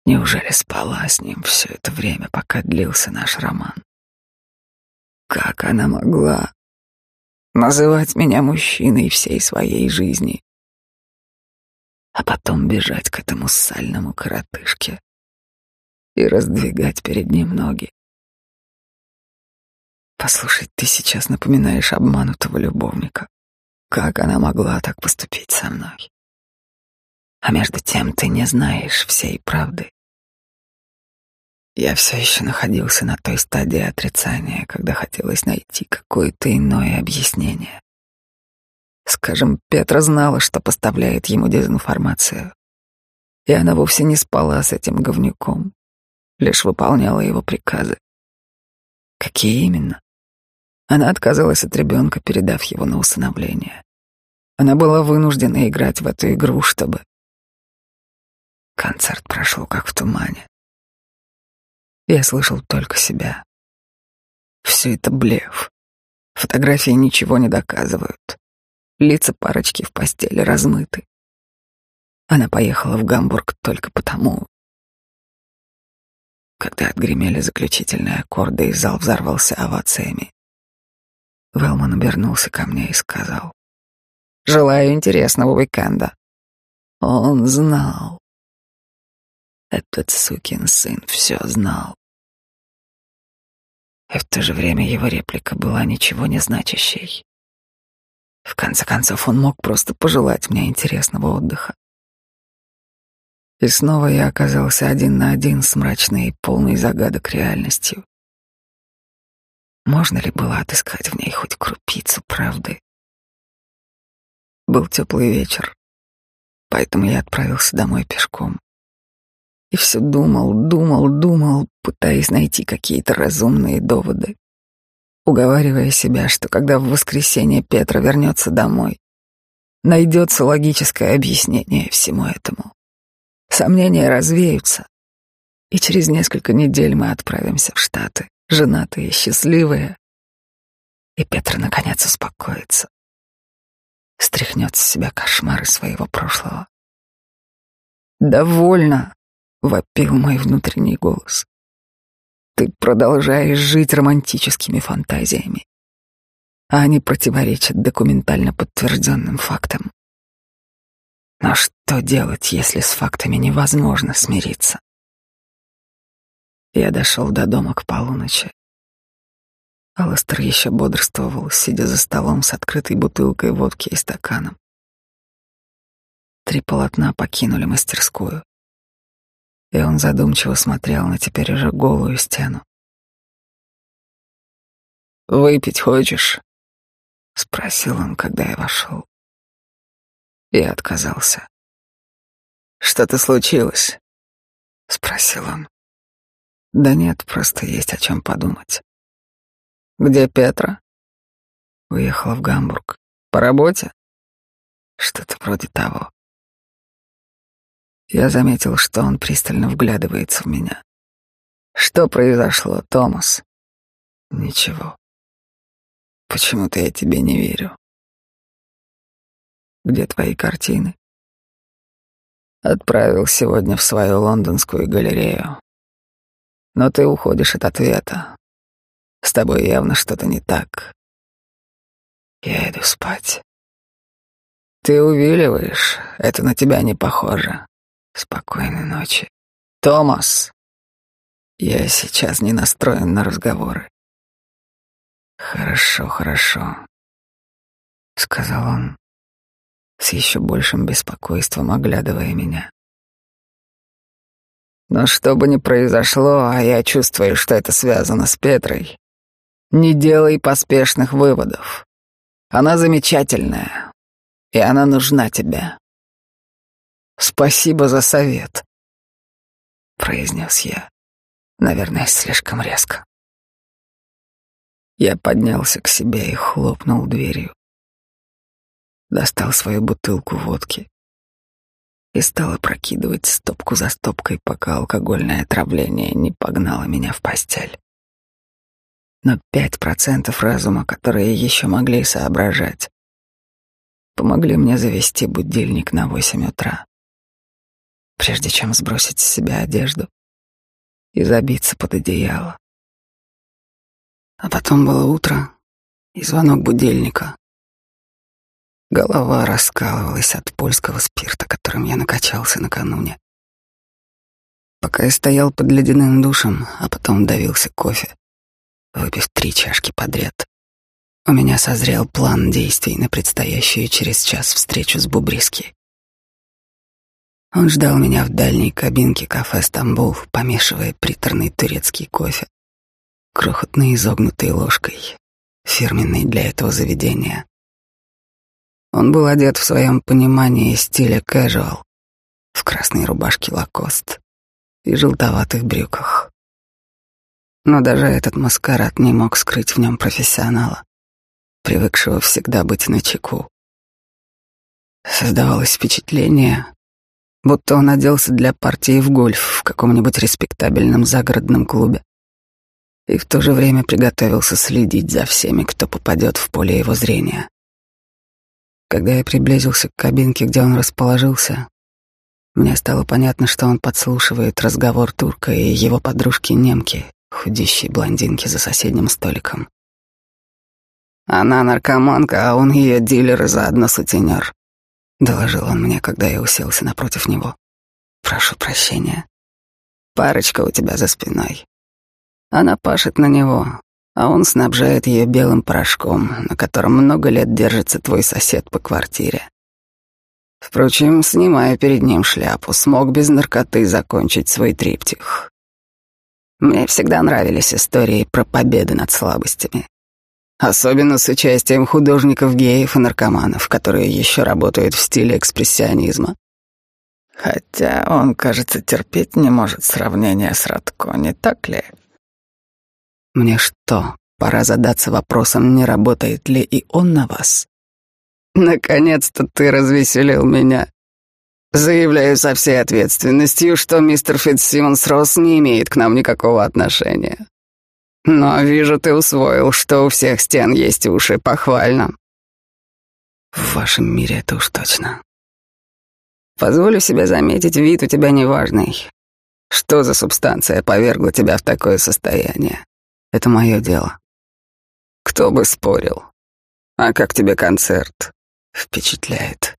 Неужели спала с ним все это время, пока длился наш роман? Как она могла называть меня мужчиной всей своей жизни, а потом бежать к этому сальному коротышке и раздвигать перед ним ноги? Послушай, ты сейчас напоминаешь обманутого любовника. Как она могла так поступить со мной? А между тем ты не знаешь всей правды. Я все еще находился на той стадии отрицания, когда хотелось найти какое-то иное объяснение. Скажем, Петра знала, что поставляет ему дезинформацию, и она вовсе не спала с этим говнюком, лишь выполняла его приказы. Какие именно? Она отказалась от ребенка, передав его на усыновление. Она была вынуждена играть в эту игру, чтобы... Концерт прошел как в тумане. Я слышал только себя. Все это блеф. Фотографии ничего не доказывают. Лица парочки в постели размыты. Она поехала в Гамбург только потому. Когда отгремели заключительные аккорды и зал взорвался овациями, Велман обернулся ко мне и сказал. «Желаю интересного уикенда». Он знал. Этот сукин сын все знал. И в то же время его реплика была ничего не значащей. В конце концов, он мог просто пожелать мне интересного отдыха. И снова я оказался один на один с мрачной и полной загадок реальностью. Можно ли было отыскать в ней хоть крупицу правды? Был теплый вечер, поэтому я отправился домой пешком. И все думал, думал, думал, пытаясь найти какие-то разумные доводы, уговаривая себя, что когда в воскресенье Петра вернется домой, найдется логическое объяснение всему этому. Сомнения развеются, и через несколько недель мы отправимся в Штаты женатые, счастливые. И Петра наконец успокоится, стряхнет с себя кошмары своего прошлого. «Довольно!» — вопил мой внутренний голос. «Ты продолжаешь жить романтическими фантазиями, а они противоречат документально подтвержденным фактам. Но что делать, если с фактами невозможно смириться? Я дошел до дома к полуночи. Алластер еще бодрствовал, сидя за столом с открытой бутылкой водки и стаканом. Три полотна покинули мастерскую, и он задумчиво смотрел на теперь уже голую стену. «Выпить хочешь?» — спросил он, когда я вошел. Я отказался. «Что-то случилось?» — спросил он. «Да нет, просто есть о чем подумать». «Где Петра?» Уехала в Гамбург. «По работе?» Что-то вроде того. Я заметил, что он пристально вглядывается в меня. «Что произошло, Томас?» «Ничего. Почему-то я тебе не верю. Где твои картины? Отправил сегодня в свою лондонскую галерею. Но ты уходишь от ответа. С тобой явно что-то не так. Я иду спать. Ты увиливаешь, это на тебя не похоже. Спокойной ночи. Томас, я сейчас не настроен на разговоры. Хорошо, хорошо, сказал он, с еще большим беспокойством оглядывая меня. Но что бы ни произошло, а я чувствую, что это связано с Петрой, не делай поспешных выводов. Она замечательная, и она нужна тебе. Спасибо за совет, произнес я, наверное, слишком резко. Я поднялся к себе и хлопнул дверью достал свою бутылку водки и стал опрокидывать стопку за стопкой, пока алкогольное отравление не погнало меня в постель. Но пять процентов разума, которые еще могли соображать, помогли мне завести будильник на восемь утра, прежде чем сбросить с себя одежду и забиться под одеяло. А потом было утро и звонок будильника. Голова раскалывалась от польского спирта, которым я накачался накануне. Пока я стоял под ледяным душем, а потом давился кофе, выпив три чашки подряд, у меня созрел план действий на предстоящую через час встречу с Бубриски. Он ждал меня в дальней кабинке кафе «Стамбул», помешивая приторный турецкий кофе, крохотной изогнутой ложкой, фирменной для этого заведения. Он был одет в своем понимании стиля casual, в красной рубашке лакост и желтоватых брюках. Но даже этот маскарад не мог скрыть в нем профессионала, привыкшего всегда быть начеку. Создавалось впечатление, будто он оделся для партии в гольф в каком-нибудь респектабельном загородном клубе и в то же время приготовился следить за всеми, кто попадет в поле его зрения. Когда я приблизился к кабинке, где он расположился, мне стало понятно, что он подслушивает разговор турка и его подружки-немки, худищей блондинки за соседним столиком. «Она наркоманка, а он ее дилер и заодно сутенер», — доложил он мне, когда я уселся напротив него. «Прошу прощения. Парочка у тебя за спиной. Она пашет на него, а он снабжает ее белым порошком, на котором много лет держится твой сосед по квартире. Впрочем, снимая перед ним шляпу, смог без наркоты закончить свой триптих. Мне всегда нравились истории про победы над слабостями. Особенно с участием художников-геев и наркоманов, которые еще работают в стиле экспрессионизма. Хотя он, кажется, терпеть не может сравнения с Радко, не так ли? Мне что, пора задаться вопросом, не работает ли и он на вас? Наконец-то ты развеселил меня. Заявляю со всей ответственностью, что мистер Фитцсимонс Росс не имеет к нам никакого отношения. Но вижу, ты усвоил, что у всех стен есть уши, похвально. В вашем мире это уж точно. Позволю себе заметить, вид у тебя неважный. Что за субстанция повергла тебя в такое состояние? Это мое дело. Кто бы спорил. А как тебе концерт? Впечатляет.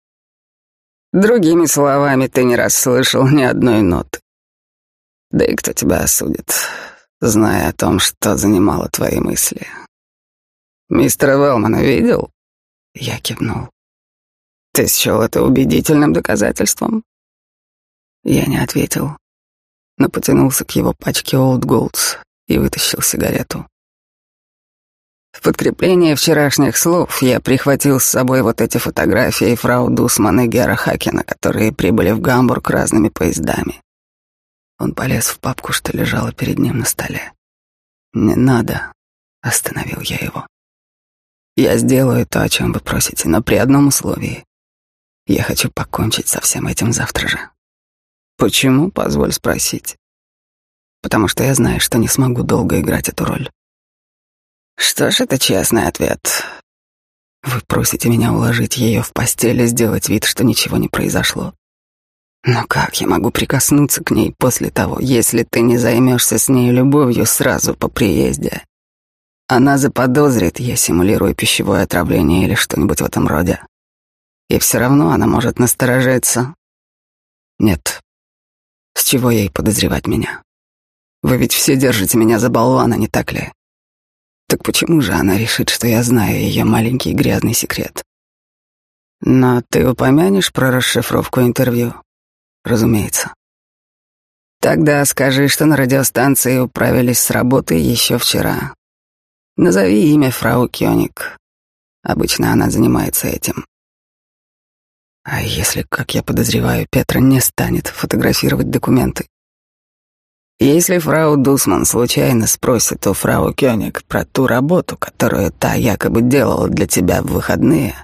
Другими словами, ты не расслышал ни одной ноты. Да и кто тебя осудит, зная о том, что занимало твои мысли? Мистера Велмана видел? Я кивнул. Ты счел это убедительным доказательством? Я не ответил, но потянулся к его пачке Old Golds и вытащил сигарету. В подкрепление вчерашних слов я прихватил с собой вот эти фотографии фрау Дусман и Гера Хакена, которые прибыли в Гамбург разными поездами. Он полез в папку, что лежала перед ним на столе. «Не надо», — остановил я его. «Я сделаю то, о чем вы просите, но при одном условии. Я хочу покончить со всем этим завтра же». «Почему?» — позволь спросить. «Потому что я знаю, что не смогу долго играть эту роль. Что ж, это честный ответ. Вы просите меня уложить ее в постель и сделать вид, что ничего не произошло. Но как я могу прикоснуться к ней после того, если ты не займешься с ней любовью сразу по приезде? Она заподозрит, я симулирую пищевое отравление или что-нибудь в этом роде. И все равно она может насторожиться. Нет. С чего ей подозревать меня? Вы ведь все держите меня за болвана, не так ли? Так почему же она решит, что я знаю ее маленький грязный секрет? Но ты упомянешь про расшифровку интервью? Разумеется. Тогда скажи, что на радиостанции управились с работы еще вчера. Назови имя фрау Кёник. Обычно она занимается этим. А если, как я подозреваю, Петра не станет фотографировать документы? Если фрау Дусман случайно спросит у фрау Кёник про ту работу, которую та якобы делала для тебя в выходные,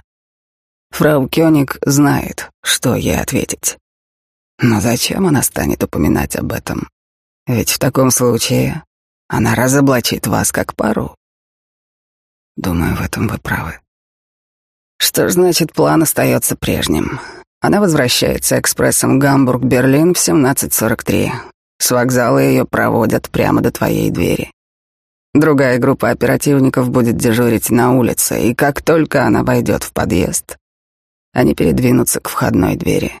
фрау Кёник знает, что ей ответить. Но зачем она станет упоминать об этом? Ведь в таком случае она разоблачит вас как пару. Думаю, в этом вы правы. Что ж, значит, план остается прежним. Она возвращается экспрессом Гамбург-Берлин в 17.43. С вокзала ее проводят прямо до твоей двери. Другая группа оперативников будет дежурить на улице, и как только она войдет в подъезд, они передвинутся к входной двери.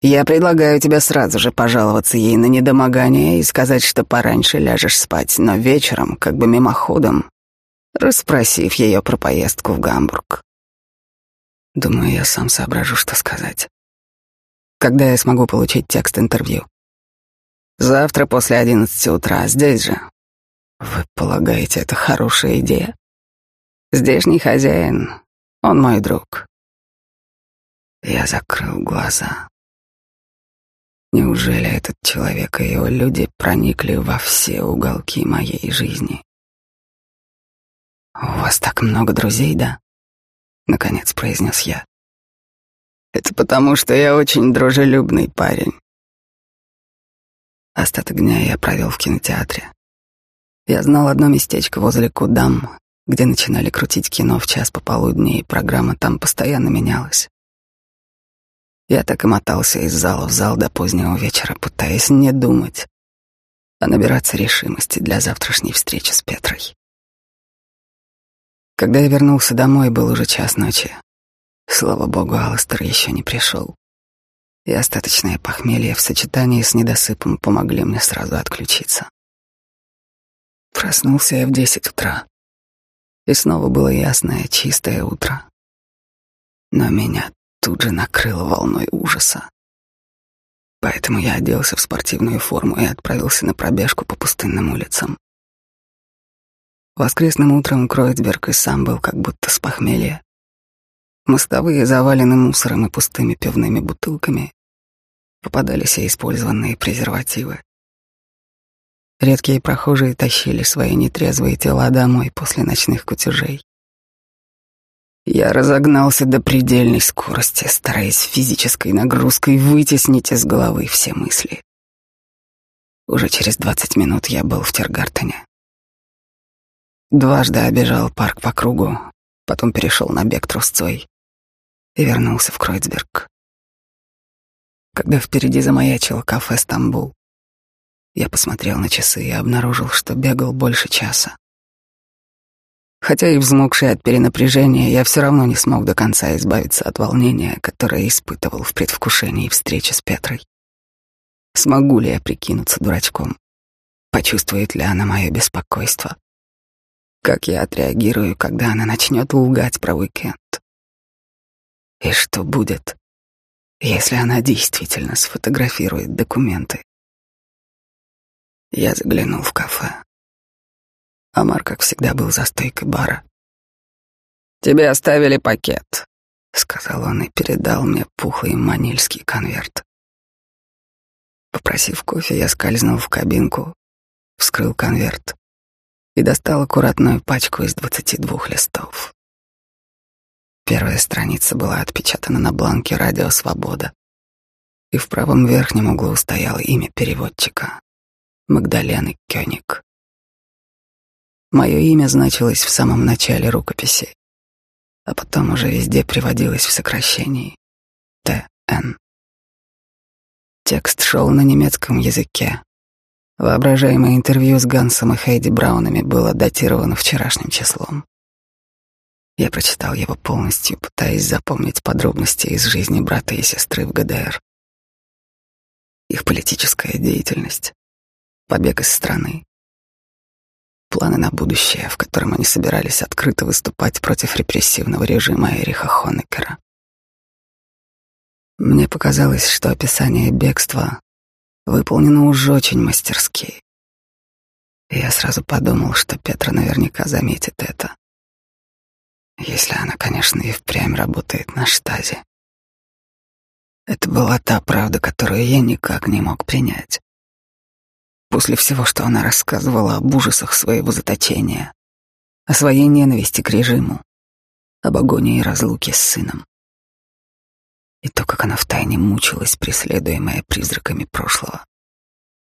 Я предлагаю тебе сразу же пожаловаться ей на недомогание и сказать, что пораньше ляжешь спать, но вечером, как бы мимоходом, расспросив ее про поездку в Гамбург. Думаю, я сам соображу, что сказать. Когда я смогу получить текст интервью? Завтра после одиннадцати утра, здесь же. Вы полагаете, это хорошая идея? Здешний хозяин, он мой друг. Я закрыл глаза. Неужели этот человек и его люди проникли во все уголки моей жизни? «У вас так много друзей, да?» — наконец произнес я. «Это потому, что я очень дружелюбный парень. Остаток дня я провел в кинотеатре. Я знал одно местечко возле Кудам, где начинали крутить кино в час пополудни, и программа там постоянно менялась. Я так и мотался из зала в зал до позднего вечера, пытаясь не думать, а набираться решимости для завтрашней встречи с Петрой. Когда я вернулся домой, был уже час ночи. Слава богу, Алластер еще не пришел и остаточное похмелье в сочетании с недосыпом помогли мне сразу отключиться. Проснулся я в десять утра, и снова было ясное, чистое утро. Но меня тут же накрыло волной ужаса. Поэтому я оделся в спортивную форму и отправился на пробежку по пустынным улицам. Воскресным утром Кройцберг и сам был как будто с похмелья. Мостовые завалены мусором и пустыми пивными бутылками, попадались и использованные презервативы. Редкие прохожие тащили свои нетрезвые тела домой после ночных кутежей. Я разогнался до предельной скорости, стараясь физической нагрузкой вытеснить из головы все мысли. Уже через двадцать минут я был в Тергартене. Дважды обежал парк по кругу, потом перешел на бег трусцой и вернулся в Кройцберг. Когда впереди замаячил кафе «Стамбул», я посмотрел на часы и обнаружил, что бегал больше часа. Хотя и взмокший от перенапряжения, я все равно не смог до конца избавиться от волнения, которое испытывал в предвкушении встречи с Петрой. Смогу ли я прикинуться дурачком? Почувствует ли она мое беспокойство? Как я отреагирую, когда она начнет лгать про уикенд? И что будет, если она действительно сфотографирует документы? Я заглянул в кафе. Амар, как всегда, был за стойкой бара. «Тебе оставили пакет», — сказал он и передал мне пухлый манильский конверт. Попросив кофе, я скользнул в кабинку, вскрыл конверт и достал аккуратную пачку из двадцати двух листов. Первая страница была отпечатана на бланке «Радио Свобода», и в правом верхнем углу стояло имя переводчика — Магдалены Кёник. Мое имя значилось в самом начале рукописи, а потом уже везде приводилось в сокращении ТН. Текст шел на немецком языке. Воображаемое интервью с Гансом и Хейди Браунами было датировано вчерашним числом. Я прочитал его полностью, пытаясь запомнить подробности из жизни брата и сестры в ГДР. Их политическая деятельность, побег из страны, планы на будущее, в котором они собирались открыто выступать против репрессивного режима Эриха Хонекера. Мне показалось, что описание бегства выполнено уж очень мастерски. И я сразу подумал, что Петра наверняка заметит это. Если она, конечно, и впрямь работает на штазе. Это была та правда, которую я никак не мог принять. После всего, что она рассказывала об ужасах своего заточения, о своей ненависти к режиму, об агонии и разлуке с сыном. И то, как она втайне мучилась, преследуемая призраками прошлого.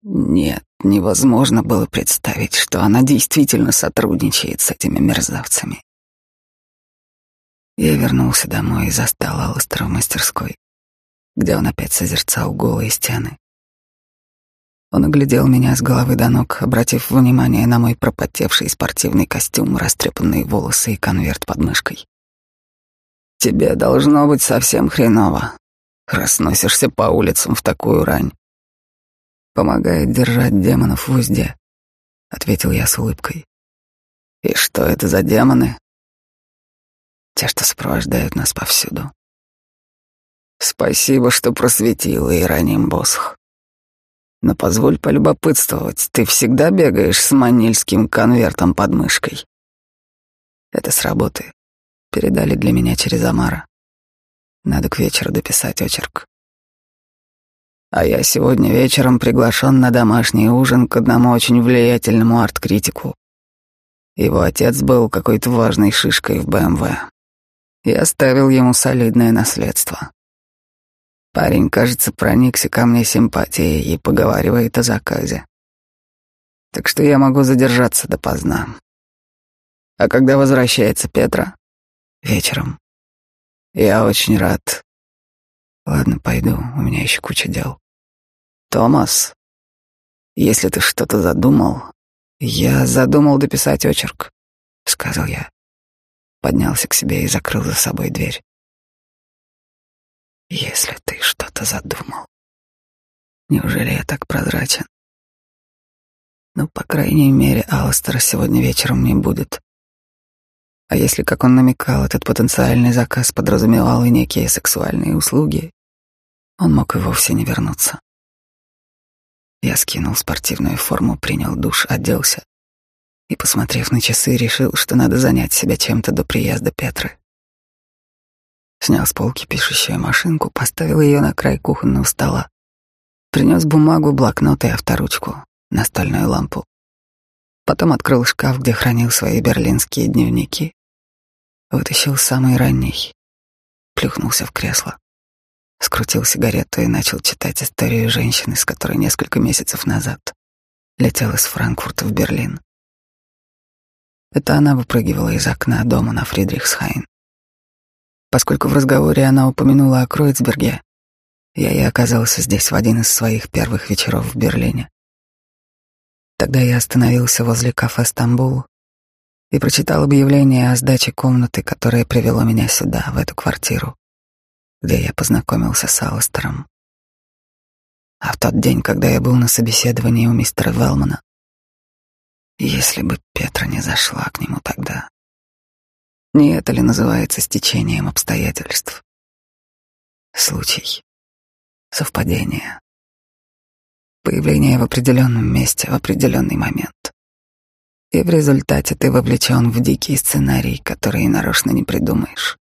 Нет, невозможно было представить, что она действительно сотрудничает с этими мерзавцами. Я вернулся домой и застал Алластера в мастерской, где он опять созерцал голые стены, он оглядел меня с головы до ног, обратив внимание на мой пропотевший спортивный костюм, растрепанные волосы и конверт под мышкой. «Тебе должно быть совсем хреново, раз носишься по улицам в такую рань. Помогает держать демонов в узде», — ответил я с улыбкой. «И что это за демоны?» «Те, что сопровождают нас повсюду». «Спасибо, что просветил, Иероним Босх. Но позволь полюбопытствовать, ты всегда бегаешь с манильским конвертом под мышкой? Это с работы. Передали для меня через Амара. Надо к вечеру дописать очерк. А я сегодня вечером приглашен на домашний ужин к одному очень влиятельному арт-критику. Его отец был какой-то важной шишкой в БМВ. И оставил ему солидное наследство. Парень, кажется, проникся ко мне симпатией и поговаривает о заказе. Так что я могу задержаться допоздна. А когда возвращается Петра? Вечером. Я очень рад. Ладно, пойду, у меня еще куча дел. Томас, если ты что-то задумал, я задумал дописать очерк, сказал я. Поднялся к себе и закрыл за собой дверь. Если ты что-то задумал. Неужели я так прозрачен? Ну, по крайней мере, Алстера сегодня вечером не будет. А если, как он намекал, этот потенциальный заказ подразумевал и некие сексуальные услуги, он мог и вовсе не вернуться. Я скинул спортивную форму, принял душ, оделся и, посмотрев на часы, решил, что надо занять себя чем-то до приезда Петры. Снял с полки пишущую машинку, поставил ее на край кухонного стола. Принес бумагу, блокнот и авторучку, настольную лампу. Потом открыл шкаф, где хранил свои берлинские дневники. Вытащил самый ранний, плюхнулся в кресло, скрутил сигарету и начал читать историю женщины, с которой несколько месяцев назад летел из Франкфурта в Берлин. Это она выпрыгивала из окна дома на Фридрихсхайн. Поскольку в разговоре она упомянула о Кройцберге, я и оказался здесь в один из своих первых вечеров в Берлине. Тогда я остановился возле кафе «Стамбул» и прочитал объявление о сдаче комнаты, которое привело меня сюда, в эту квартиру, где я познакомился с Алластером. А в тот день, когда я был на собеседовании у мистера Велмана, если бы Петра не зашла к нему тогда, не это ли называется стечением обстоятельств? Случай, совпадение, появление в определенном месте в определенный момент. И в результате ты вовлечен в дикий сценарий, который нарочно не придумаешь.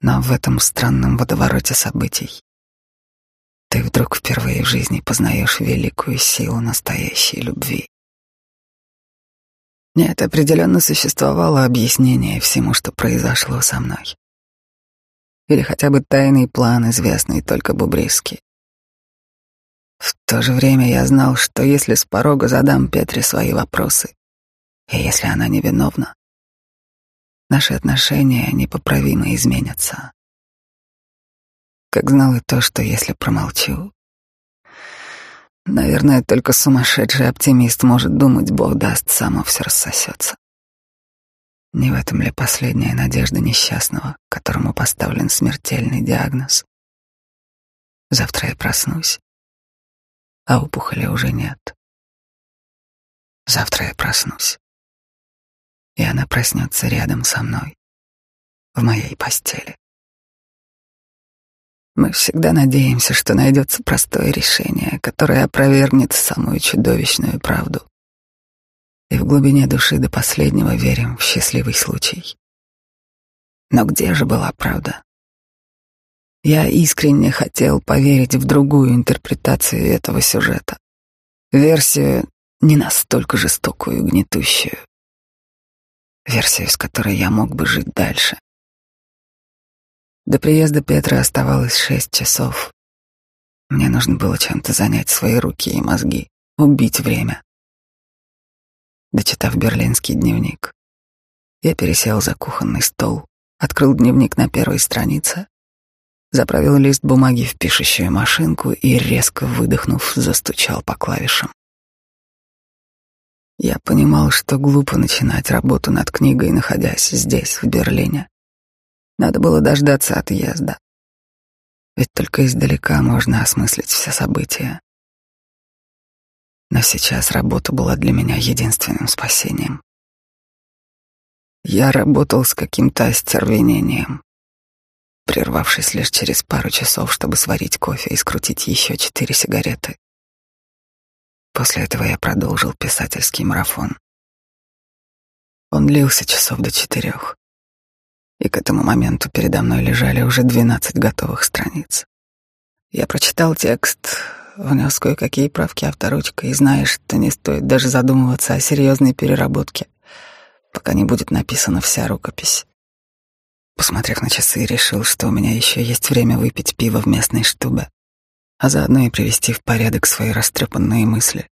Но в этом странном водовороте событий ты вдруг впервые в жизни познаешь великую силу настоящей любви. Нет, определенно существовало объяснение всему, что произошло со мной. Или хотя бы тайный план, известный только Бубриски. В то же время я знал, что если с порога задам Петре свои вопросы, и если она невиновна, наши отношения непоправимо изменятся. Как знал и то, что если промолчу, Наверное, только сумасшедший оптимист может думать, Бог даст, само все рассосется. Не в этом ли последняя надежда несчастного, которому поставлен смертельный диагноз? Завтра я проснусь, а опухоли уже нет. Завтра я проснусь, и она проснется рядом со мной, в моей постели. Мы всегда надеемся, что найдется простое решение, которое опровергнет самую чудовищную правду. И в глубине души до последнего верим в счастливый случай. Но где же была правда? Я искренне хотел поверить в другую интерпретацию этого сюжета. Версию не настолько жестокую и гнетущую. Версию, с которой я мог бы жить дальше. До приезда Петра оставалось шесть часов. Мне нужно было чем-то занять свои руки и мозги, убить время. Дочитав берлинский дневник, я пересел за кухонный стол, открыл дневник на первой странице, заправил лист бумаги в пишущую машинку и, резко выдохнув, застучал по клавишам. Я понимал, что глупо начинать работу над книгой, находясь здесь, в Берлине. Надо было дождаться отъезда. Ведь только издалека можно осмыслить все события. Но сейчас работа была для меня единственным спасением. Я работал с каким-то остервенением, прервавшись лишь через пару часов, чтобы сварить кофе и скрутить еще четыре сигареты. После этого я продолжил писательский марафон. Он длился часов до четырех и к этому моменту передо мной лежали уже двенадцать готовых страниц. Я прочитал текст, внес кое-какие правки авторучкой, и знаешь, что не стоит даже задумываться о серьезной переработке, пока не будет написана вся рукопись. Посмотрев на часы, решил, что у меня еще есть время выпить пиво в местной штубе, а заодно и привести в порядок свои растрепанные мысли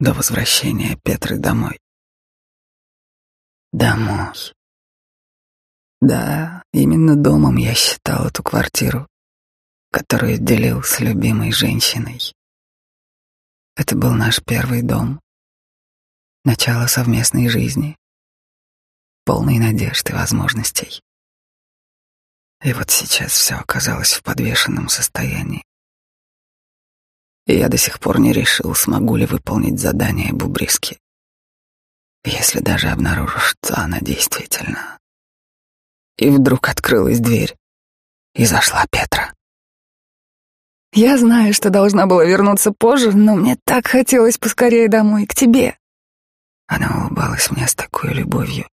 до возвращения Петры домой. Домой. Да, именно домом я считал эту квартиру, которую делил с любимой женщиной. Это был наш первый дом, начало совместной жизни, полной надежд и возможностей. И вот сейчас все оказалось в подвешенном состоянии. И я до сих пор не решил, смогу ли выполнить задание Бубриски, если даже обнаружу, что она действительно и вдруг открылась дверь, и зашла Петра. «Я знаю, что должна была вернуться позже, но мне так хотелось поскорее домой, к тебе». Она улыбалась мне с такой любовью,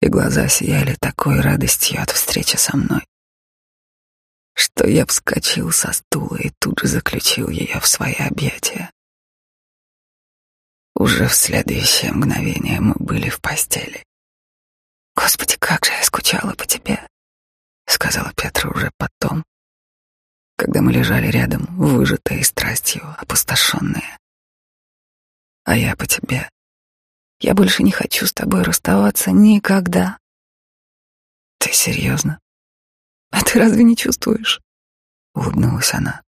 и глаза сияли такой радостью от встречи со мной, что я вскочил со стула и тут же заключил ее в свои объятия. Уже в следующее мгновение мы были в постели. Господи, как же я скучала по тебе, сказала Петра уже потом, когда мы лежали рядом, выжатые страстью, опустошенные. А я по тебе. Я больше не хочу с тобой расставаться никогда. Ты серьезно? А ты разве не чувствуешь? Улыбнулась она.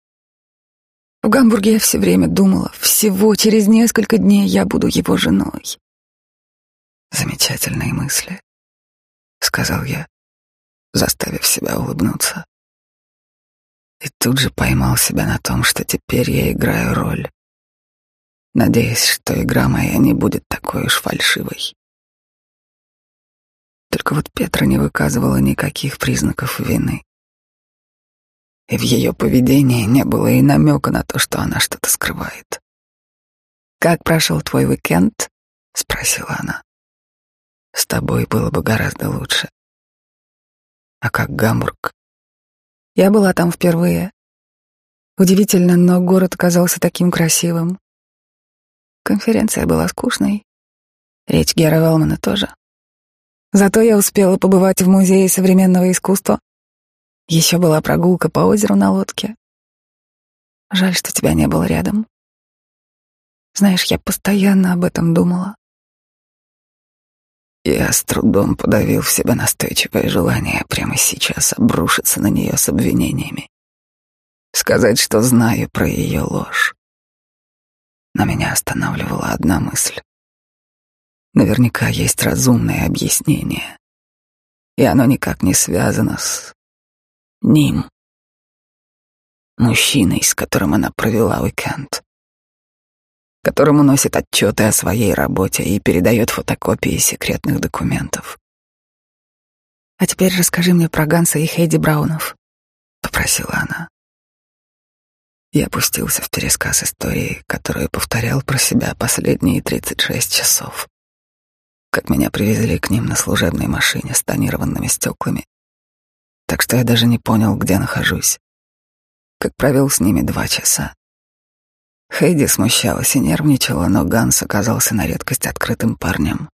В Гамбурге я все время думала, всего через несколько дней я буду его женой. Замечательные мысли, сказал я, заставив себя улыбнуться. И тут же поймал себя на том, что теперь я играю роль, надеясь, что игра моя не будет такой уж фальшивой. Только вот Петра не выказывала никаких признаков вины. И в ее поведении не было и намека на то, что она что-то скрывает. «Как прошел твой уикенд?» — спросила она. «С тобой было бы гораздо лучше». «А как Гамбург?» «Я была там впервые. Удивительно, но город казался таким красивым. Конференция была скучной. Речь Гера Велмана тоже. Зато я успела побывать в Музее современного искусства. Еще была прогулка по озеру на лодке. Жаль, что тебя не было рядом. Знаешь, я постоянно об этом думала. Я с трудом подавил в себе настойчивое желание прямо сейчас обрушиться на нее с обвинениями. Сказать, что знаю про ее ложь. Но меня останавливала одна мысль. Наверняка есть разумное объяснение. И оно никак не связано с ним. Мужчиной, с которым она провела уикенд. Которому носит отчеты о своей работе и передает фотокопии секретных документов. «А теперь расскажи мне про Ганса и Хейди Браунов», — попросила она. Я опустился в пересказ истории, которую повторял про себя последние 36 часов как меня привезли к ним на служебной машине с тонированными стеклами. Так что я даже не понял, где нахожусь. Как провел с ними два часа. Хейди смущалась и нервничала, но Ганс оказался на редкость открытым парнем.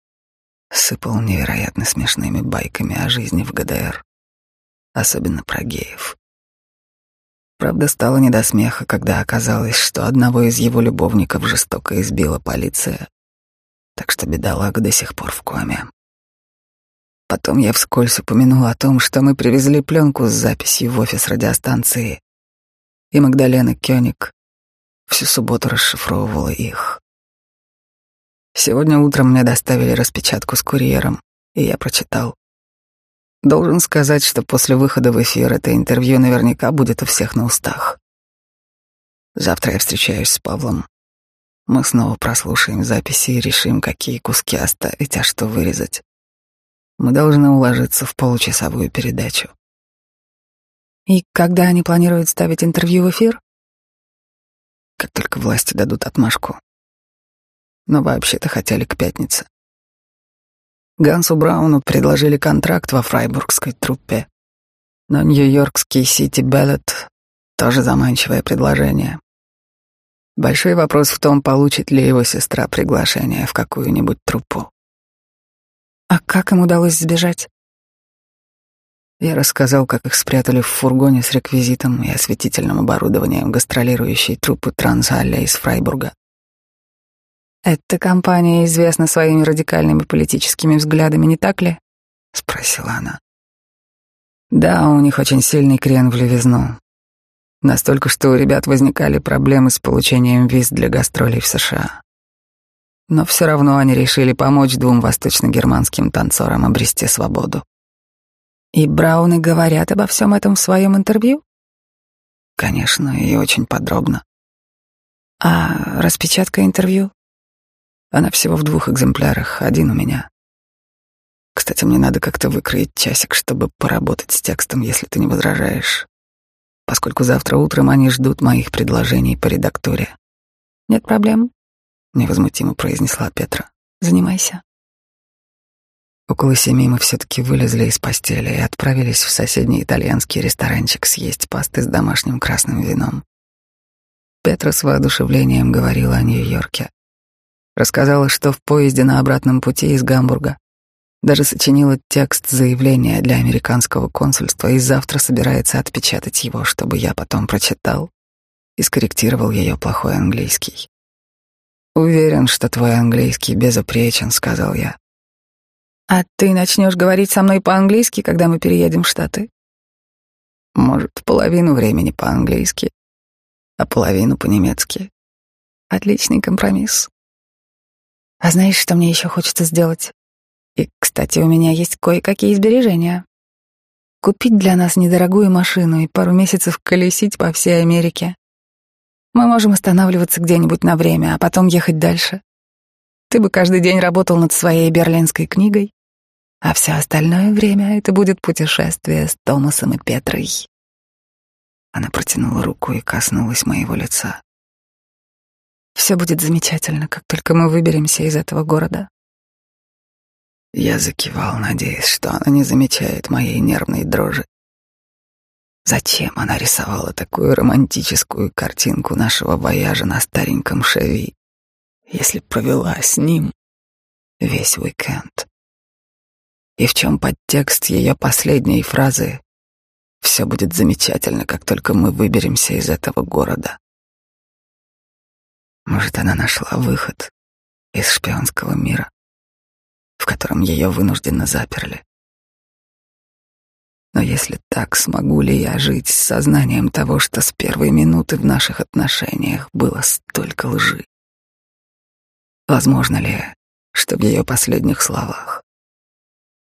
Сыпал невероятно смешными байками о жизни в ГДР. Особенно про геев. Правда, стало не до смеха, когда оказалось, что одного из его любовников жестоко избила полиция, так что бедолага до сих пор в коме. Потом я вскользь упомянул о том, что мы привезли пленку с записью в офис радиостанции, и Магдалена Кёник всю субботу расшифровывала их. Сегодня утром мне доставили распечатку с курьером, и я прочитал. Должен сказать, что после выхода в эфир это интервью наверняка будет у всех на устах. Завтра я встречаюсь с Павлом. Мы снова прослушаем записи и решим, какие куски оставить, а что вырезать. Мы должны уложиться в получасовую передачу. И когда они планируют ставить интервью в эфир? Как только власти дадут отмашку. Но вообще-то хотели к пятнице. Гансу Брауну предложили контракт во фрайбургской труппе. Но нью-йоркский Сити Беллет тоже заманчивое предложение. Большой вопрос в том, получит ли его сестра приглашение в какую-нибудь труппу. А как им удалось сбежать? Я рассказал, как их спрятали в фургоне с реквизитом и осветительным оборудованием гастролирующей труппы Трансалля из Фрайбурга. «Эта компания известна своими радикальными политическими взглядами, не так ли?» — спросила она. «Да, у них очень сильный крен в левизну. Настолько, что у ребят возникали проблемы с получением виз для гастролей в США. Но все равно они решили помочь двум восточно-германским танцорам обрести свободу. И Брауны говорят обо всем этом в своем интервью? Конечно, и очень подробно. А распечатка интервью? Она всего в двух экземплярах, один у меня. Кстати, мне надо как-то выкроить часик, чтобы поработать с текстом, если ты не возражаешь поскольку завтра утром они ждут моих предложений по редактуре. Нет проблем, невозмутимо произнесла Петра. Занимайся. Около семи мы все-таки вылезли из постели и отправились в соседний итальянский ресторанчик съесть пасты с домашним красным вином. Петра с воодушевлением говорила о Нью-Йорке. Рассказала, что в поезде на обратном пути из Гамбурга даже сочинила текст заявления для американского консульства и завтра собирается отпечатать его, чтобы я потом прочитал и скорректировал ее плохой английский. «Уверен, что твой английский безупречен», — сказал я. «А ты начнешь говорить со мной по-английски, когда мы переедем в Штаты?» «Может, половину времени по-английски, а половину по-немецки». «Отличный компромисс. А знаешь, что мне еще хочется сделать?» И, кстати, у меня есть кое-какие сбережения. Купить для нас недорогую машину и пару месяцев колесить по всей Америке. Мы можем останавливаться где-нибудь на время, а потом ехать дальше. Ты бы каждый день работал над своей берлинской книгой, а все остальное время это будет путешествие с Томасом и Петрой. Она протянула руку и коснулась моего лица. Все будет замечательно, как только мы выберемся из этого города. Я закивал, надеясь, что она не замечает моей нервной дрожи. Зачем она рисовала такую романтическую картинку нашего вояжа на стареньком Шеви, если провела с ним весь уикенд? И в чем подтекст ее последней фразы «Все будет замечательно, как только мы выберемся из этого города». Может, она нашла выход из шпионского мира, в котором ее вынужденно заперли. Но если так, смогу ли я жить с сознанием того, что с первой минуты в наших отношениях было столько лжи? Возможно ли, что в ее последних словах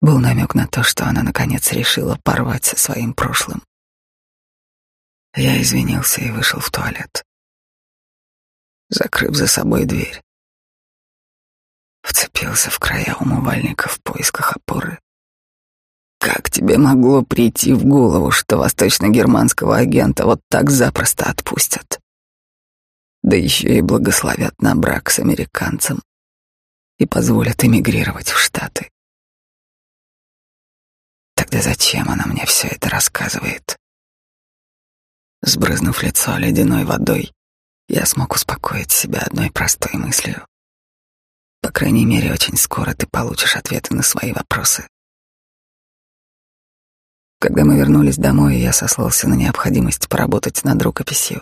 был намек на то, что она наконец решила порвать со своим прошлым? Я извинился и вышел в туалет закрыв за собой дверь. Вцепился в края умывальника в поисках опоры. Как тебе могло прийти в голову, что восточно-германского агента вот так запросто отпустят? Да еще и благословят на брак с американцем и позволят эмигрировать в Штаты. Тогда зачем она мне все это рассказывает? Сбрызнув лицо ледяной водой, я смог успокоить себя одной простой мыслью. По крайней мере, очень скоро ты получишь ответы на свои вопросы. Когда мы вернулись домой, я сослался на необходимость поработать над рукописью.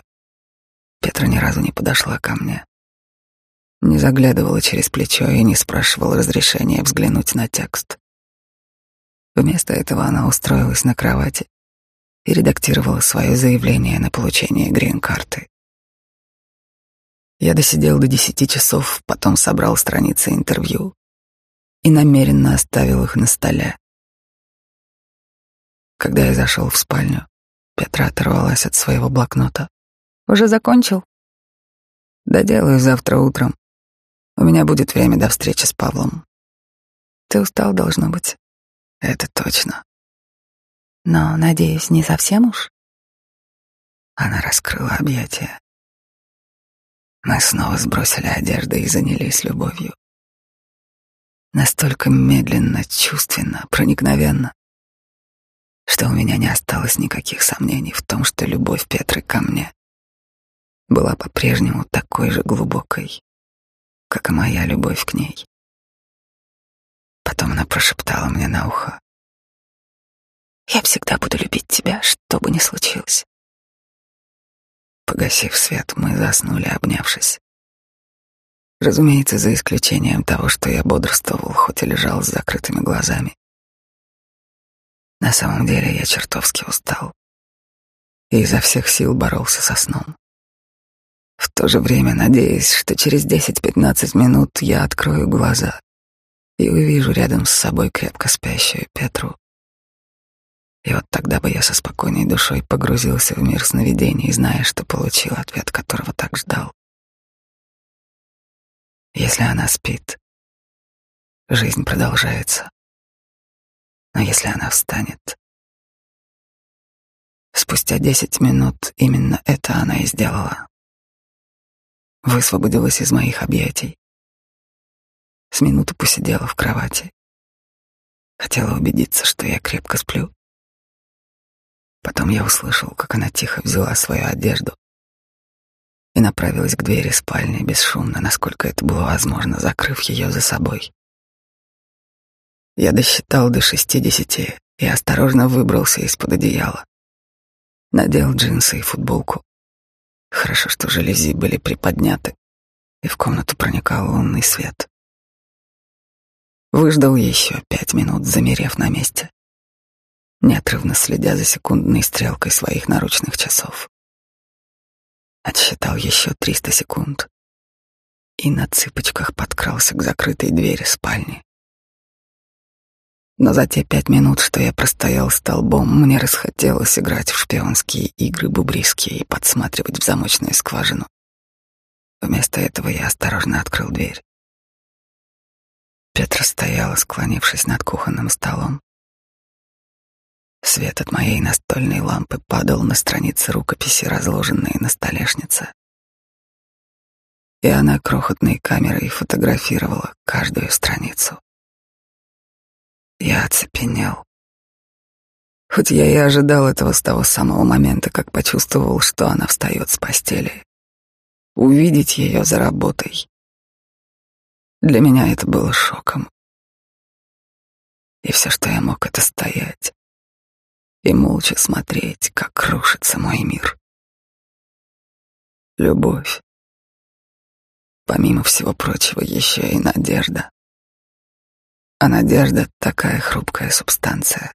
Петра ни разу не подошла ко мне. Не заглядывала через плечо и не спрашивала разрешения взглянуть на текст. Вместо этого она устроилась на кровати и редактировала свое заявление на получение грин-карты. Я досидел до десяти часов, потом собрал страницы интервью и намеренно оставил их на столе. Когда я зашел в спальню, Петра оторвалась от своего блокнота. «Уже закончил?» «Доделаю завтра утром. У меня будет время до встречи с Павлом». «Ты устал, должно быть». «Это точно». «Но, надеюсь, не совсем уж?» Она раскрыла объятия. Мы снова сбросили одежды и занялись любовью. Настолько медленно, чувственно, проникновенно, что у меня не осталось никаких сомнений в том, что любовь Петры ко мне была по-прежнему такой же глубокой, как и моя любовь к ней. Потом она прошептала мне на ухо. «Я всегда буду любить тебя, что бы ни случилось». Погасив свет, мы заснули, обнявшись. Разумеется, за исключением того, что я бодрствовал, хоть и лежал с закрытыми глазами. На самом деле я чертовски устал и изо всех сил боролся со сном. В то же время надеясь, что через 10-15 минут я открою глаза и увижу рядом с собой крепко спящую Петру. И вот тогда бы я со спокойной душой погрузился в мир сновидений, зная, что получил ответ, которого так ждал. Если она спит, жизнь продолжается. Но если она встанет... Спустя десять минут именно это она и сделала. Высвободилась из моих объятий. С минуту посидела в кровати. Хотела убедиться, что я крепко сплю. Потом я услышал, как она тихо взяла свою одежду и направилась к двери спальни бесшумно, насколько это было возможно, закрыв ее за собой. Я досчитал до шестидесяти и осторожно выбрался из-под одеяла. Надел джинсы и футболку. Хорошо, что жалюзи были приподняты, и в комнату проникал лунный свет. Выждал еще пять минут, замерев на месте неотрывно следя за секундной стрелкой своих наручных часов. Отсчитал еще триста секунд и на цыпочках подкрался к закрытой двери спальни. Но за те пять минут, что я простоял столбом, мне расхотелось играть в шпионские игры бубриские и подсматривать в замочную скважину. Вместо этого я осторожно открыл дверь. Петра стояла, склонившись над кухонным столом. Свет от моей настольной лампы падал на страницы рукописи, разложенные на столешнице. И она крохотной камерой фотографировала каждую страницу. Я оцепенел. Хоть я и ожидал этого с того самого момента, как почувствовал, что она встает с постели. Увидеть ее за работой. Для меня это было шоком. И все, что я мог, это стоять и молча смотреть, как рушится мой мир. Любовь. Помимо всего прочего, еще и надежда. А надежда — такая хрупкая субстанция.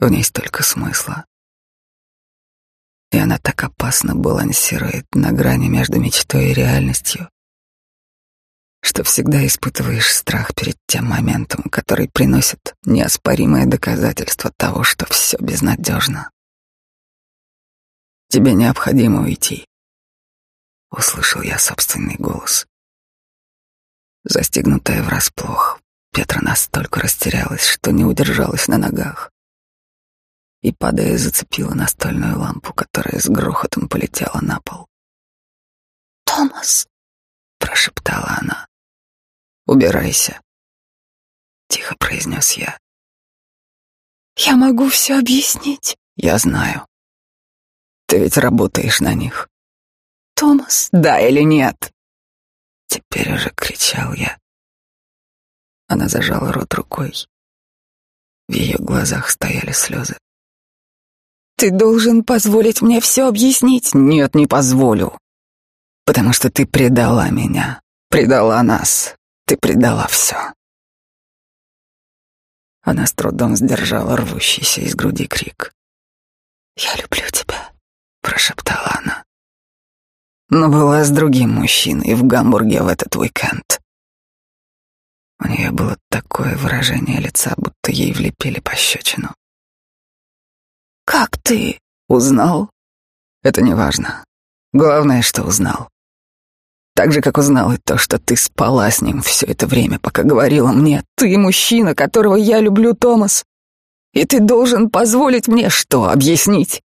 В ней столько смысла. И она так опасно балансирует на грани между мечтой и реальностью, что всегда испытываешь страх перед тем моментом, который приносит неоспоримое доказательство того, что все безнадежно. Тебе необходимо уйти. Услышал я собственный голос. Застегнутая врасплох, Петра настолько растерялась, что не удержалась на ногах. И, падая, зацепила настольную лампу, которая с грохотом полетела на пол. «Томас!» — прошептала она. Убирайся, тихо произнес я. Я могу все объяснить. Я знаю. Ты ведь работаешь на них. Томас, да или нет? Теперь уже кричал я. Она зажала рот рукой. В ее глазах стояли слезы. Ты должен позволить мне все объяснить. Нет, не позволю. Потому что ты предала меня, предала нас, ты предала все. Она с трудом сдержала рвущийся из груди крик. «Я люблю тебя», — прошептала она. Но была с другим мужчиной в Гамбурге в этот уикенд. У нее было такое выражение лица, будто ей влепили пощечину. «Как ты?» «Узнал?» «Это не важно. Главное, что узнал. Так же, как узнал и то, что ты спала с ним все это время, пока говорила мне, ты мужчина, которого я люблю, Томас. И ты должен позволить мне что, объяснить?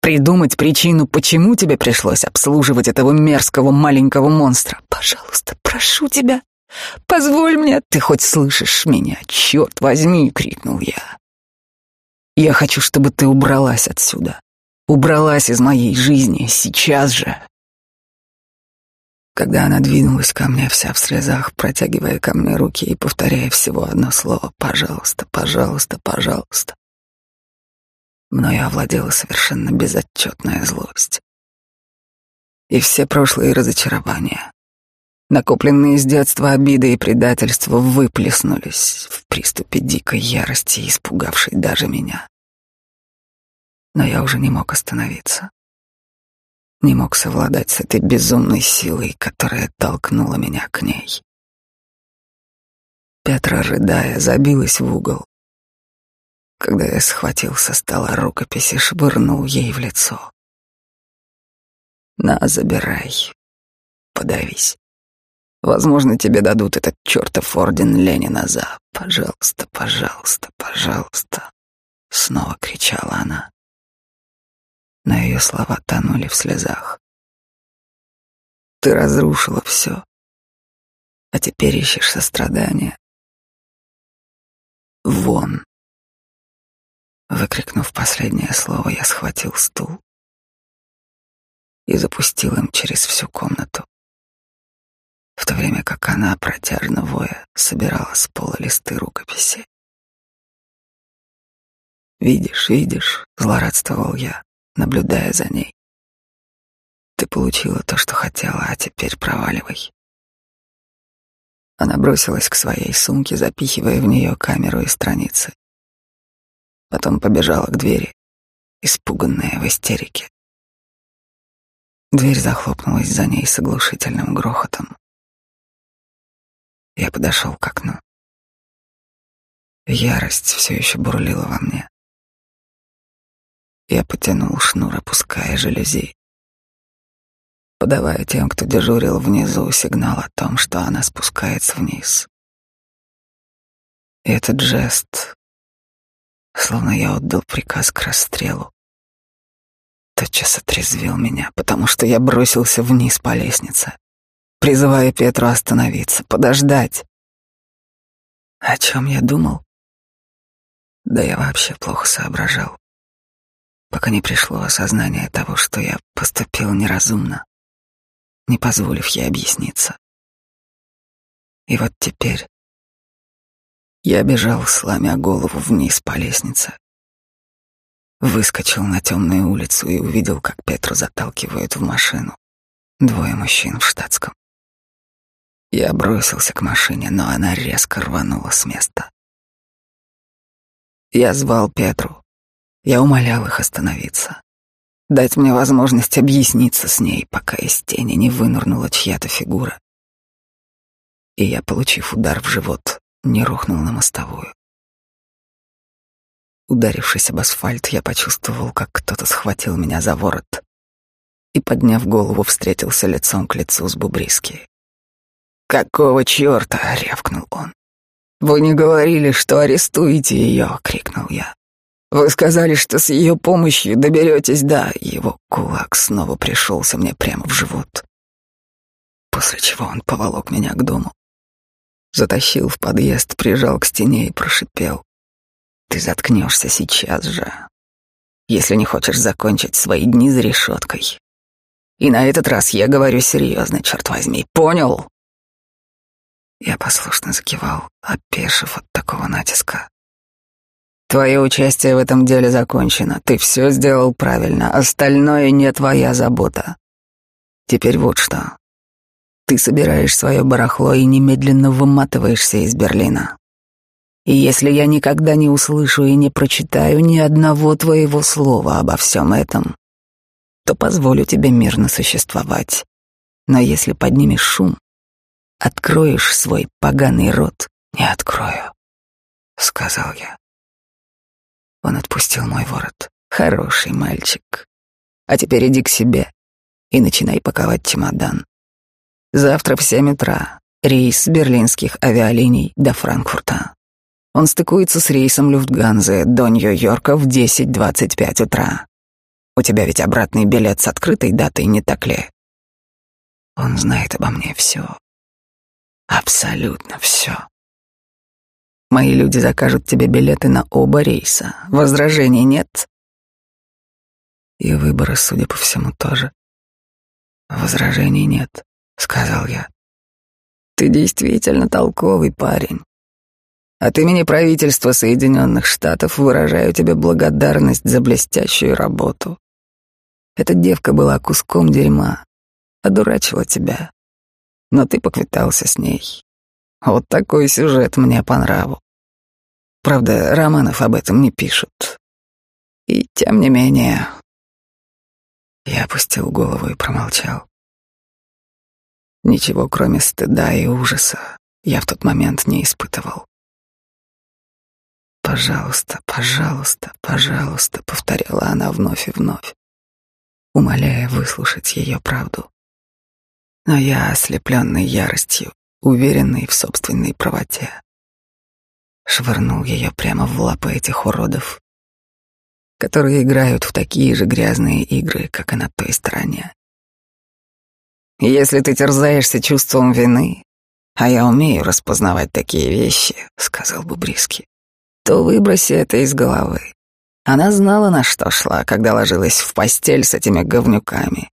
Придумать причину, почему тебе пришлось обслуживать этого мерзкого маленького монстра. Пожалуйста, прошу тебя, позволь мне. Ты хоть слышишь меня? Черт возьми, крикнул я. Я хочу, чтобы ты убралась отсюда. Убралась из моей жизни сейчас же. Когда она двинулась ко мне вся в слезах, протягивая ко мне руки и повторяя всего одно слово «пожалуйста, пожалуйста, пожалуйста», мною овладела совершенно безотчетная злость. И все прошлые разочарования, накопленные с детства обиды и предательства, выплеснулись в приступе дикой ярости, испугавшей даже меня. Но я уже не мог остановиться не мог совладать с этой безумной силой, которая толкнула меня к ней. Петра, рыдая, забилась в угол. Когда я схватил со стола рукопись и швырнул ей в лицо. «На, забирай. Подавись. Возможно, тебе дадут этот чертов орден Ленина за... Пожалуйста, пожалуйста, пожалуйста!» Снова кричала она но ее слова тонули в слезах. Ты разрушила все, а теперь ищешь сострадания. Вон. Выкрикнув последнее слово, я схватил стул и запустил им через всю комнату, в то время как она, протяжно воя, собирала с пола листы рукописи. «Видишь, видишь», — злорадствовал я, наблюдая за ней. Ты получила то, что хотела, а теперь проваливай. Она бросилась к своей сумке, запихивая в нее камеру и страницы. Потом побежала к двери, испуганная в истерике. Дверь захлопнулась за ней с оглушительным грохотом. Я подошел к окну. Ярость все еще бурлила во мне. Я потянул шнур, опуская жалюзи, подавая тем, кто дежурил внизу, сигнал о том, что она спускается вниз. И этот жест, словно я отдал приказ к расстрелу, тотчас отрезвил меня, потому что я бросился вниз по лестнице, призывая Петру остановиться, подождать. О чем я думал? Да я вообще плохо соображал, пока не пришло осознание того, что я поступил неразумно, не позволив ей объясниться. И вот теперь я бежал, сломя голову вниз по лестнице. Выскочил на темную улицу и увидел, как Петру заталкивают в машину. Двое мужчин в штатском. Я бросился к машине, но она резко рванула с места. Я звал Петру. Я умолял их остановиться. Дать мне возможность объясниться с ней, пока из тени не вынырнула чья-то фигура. И я, получив удар в живот, не рухнул на мостовую. Ударившись об асфальт, я почувствовал, как кто-то схватил меня за ворот и, подняв голову, встретился лицом к лицу с Бубриски. «Какого черта?» — рявкнул он. «Вы не говорили, что арестуете ее!» — крикнул я. «Вы сказали, что с ее помощью доберетесь до...» Его кулак снова пришелся мне прямо в живот. После чего он поволок меня к дому затащил в подъезд, прижал к стене и прошипел. «Ты заткнешься сейчас же, если не хочешь закончить свои дни за решеткой. И на этот раз я говорю серьезно, черт возьми, понял?» Я послушно закивал, опешив от такого натиска. «Твое участие в этом деле закончено. Ты все сделал правильно. Остальное не твоя забота. Теперь вот что. Ты собираешь свое барахло и немедленно выматываешься из Берлина. И если я никогда не услышу и не прочитаю ни одного твоего слова обо всем этом, то позволю тебе мирно существовать. Но если поднимешь шум, откроешь свой поганый рот, не открою, — сказал я. Он отпустил мой ворот. Хороший мальчик. А теперь иди к себе и начинай паковать чемодан. Завтра в семь утра рейс берлинских авиалиний до Франкфурта. Он стыкуется с рейсом Люфтганзы до Нью-Йорка в 10.25 утра. У тебя ведь обратный билет с открытой датой, не так ли? Он знает обо мне все. Абсолютно все. Мои люди закажут тебе билеты на оба рейса. Возражений нет? И выбора, судя по всему, тоже. Возражений нет. — сказал я. «Ты действительно толковый парень. От имени правительства Соединенных Штатов выражаю тебе благодарность за блестящую работу. Эта девка была куском дерьма, одурачила тебя, но ты поквитался с ней. Вот такой сюжет мне по нраву. Правда, романов об этом не пишут. И тем не менее...» Я опустил голову и промолчал. Ничего, кроме стыда и ужаса, я в тот момент не испытывал. «Пожалуйста, пожалуйста, пожалуйста», — повторяла она вновь и вновь, умоляя выслушать ее правду. Но я, ослепленный яростью, уверенный в собственной правоте, швырнул ее прямо в лапы этих уродов, которые играют в такие же грязные игры, как и на той стороне. Если ты терзаешься чувством вины, а я умею распознавать такие вещи, сказал Бубриски, то выброси это из головы. Она знала, на что шла, когда ложилась в постель с этими говнюками.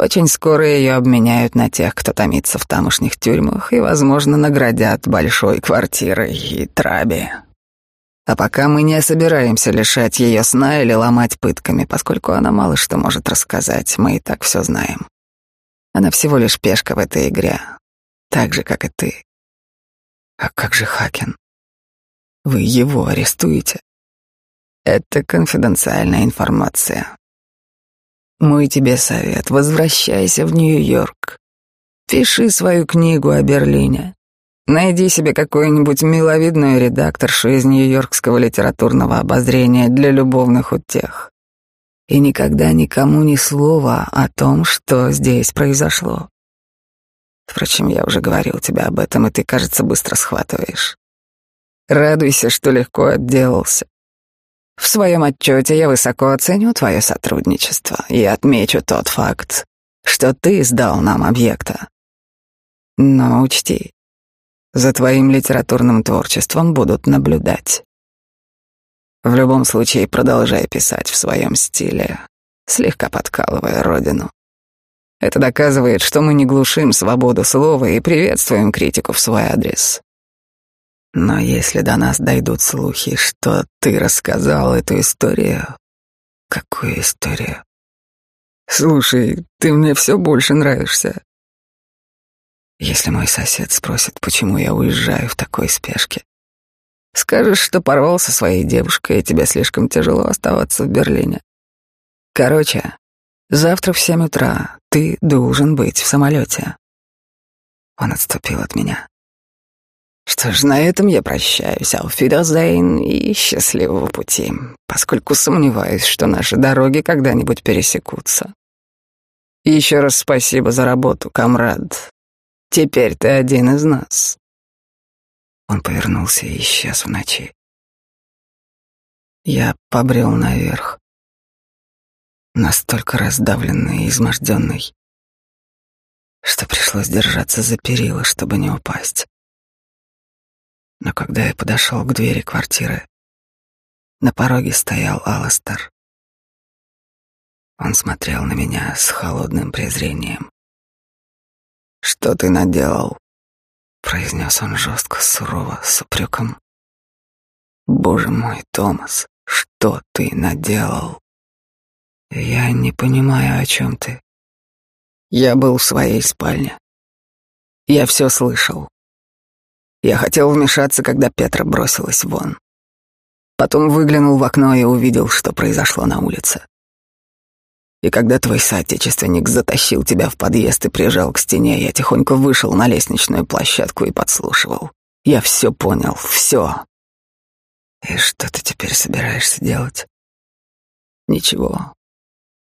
Очень скоро ее обменяют на тех, кто томится в тамошних тюрьмах, и, возможно, наградят большой квартирой и траби. А пока мы не собираемся лишать ее сна или ломать пытками, поскольку она мало что может рассказать, мы и так все знаем. Она всего лишь пешка в этой игре, так же, как и ты. А как же Хакен? Вы его арестуете? Это конфиденциальная информация. Мой тебе совет — возвращайся в Нью-Йорк. Пиши свою книгу о Берлине. Найди себе какую-нибудь миловидную редакторшу из Нью-Йоркского литературного обозрения для любовных утех. И никогда никому ни слова о том, что здесь произошло. Впрочем, я уже говорил тебе об этом, и ты, кажется, быстро схватываешь. Радуйся, что легко отделался. В своем отчете я высоко оценю твое сотрудничество и отмечу тот факт, что ты сдал нам объекта. Но учти, за твоим литературным творчеством будут наблюдать. В любом случае продолжай писать в своем стиле, слегка подкалывая родину. Это доказывает, что мы не глушим свободу слова и приветствуем критику в свой адрес. Но если до нас дойдут слухи, что ты рассказал эту историю... Какую историю? Слушай, ты мне все больше нравишься. Если мой сосед спросит, почему я уезжаю в такой спешке, скажешь, что порвал со своей девушкой, и тебе слишком тяжело оставаться в Берлине. Короче, завтра в семь утра ты должен быть в самолете. Он отступил от меня. Что ж, на этом я прощаюсь. Ауфидерзейн и счастливого пути, поскольку сомневаюсь, что наши дороги когда-нибудь пересекутся. Еще раз спасибо за работу, комрад. Теперь ты один из нас. Он повернулся и исчез в ночи. Я побрел наверх, настолько раздавленный и изможденный, что пришлось держаться за перила, чтобы не упасть. Но когда я подошел к двери квартиры, на пороге стоял Аластер. Он смотрел на меня с холодным презрением. «Что ты наделал?» — произнес он жестко, сурово, с упреком. «Боже мой, Томас, что ты наделал?» «Я не понимаю, о чем ты». «Я был в своей спальне. Я все слышал. Я хотел вмешаться, когда Петра бросилась вон. Потом выглянул в окно и увидел, что произошло на улице. И когда твой соотечественник затащил тебя в подъезд и прижал к стене, я тихонько вышел на лестничную площадку и подслушивал. Я все понял, все. И что ты теперь собираешься делать? Ничего.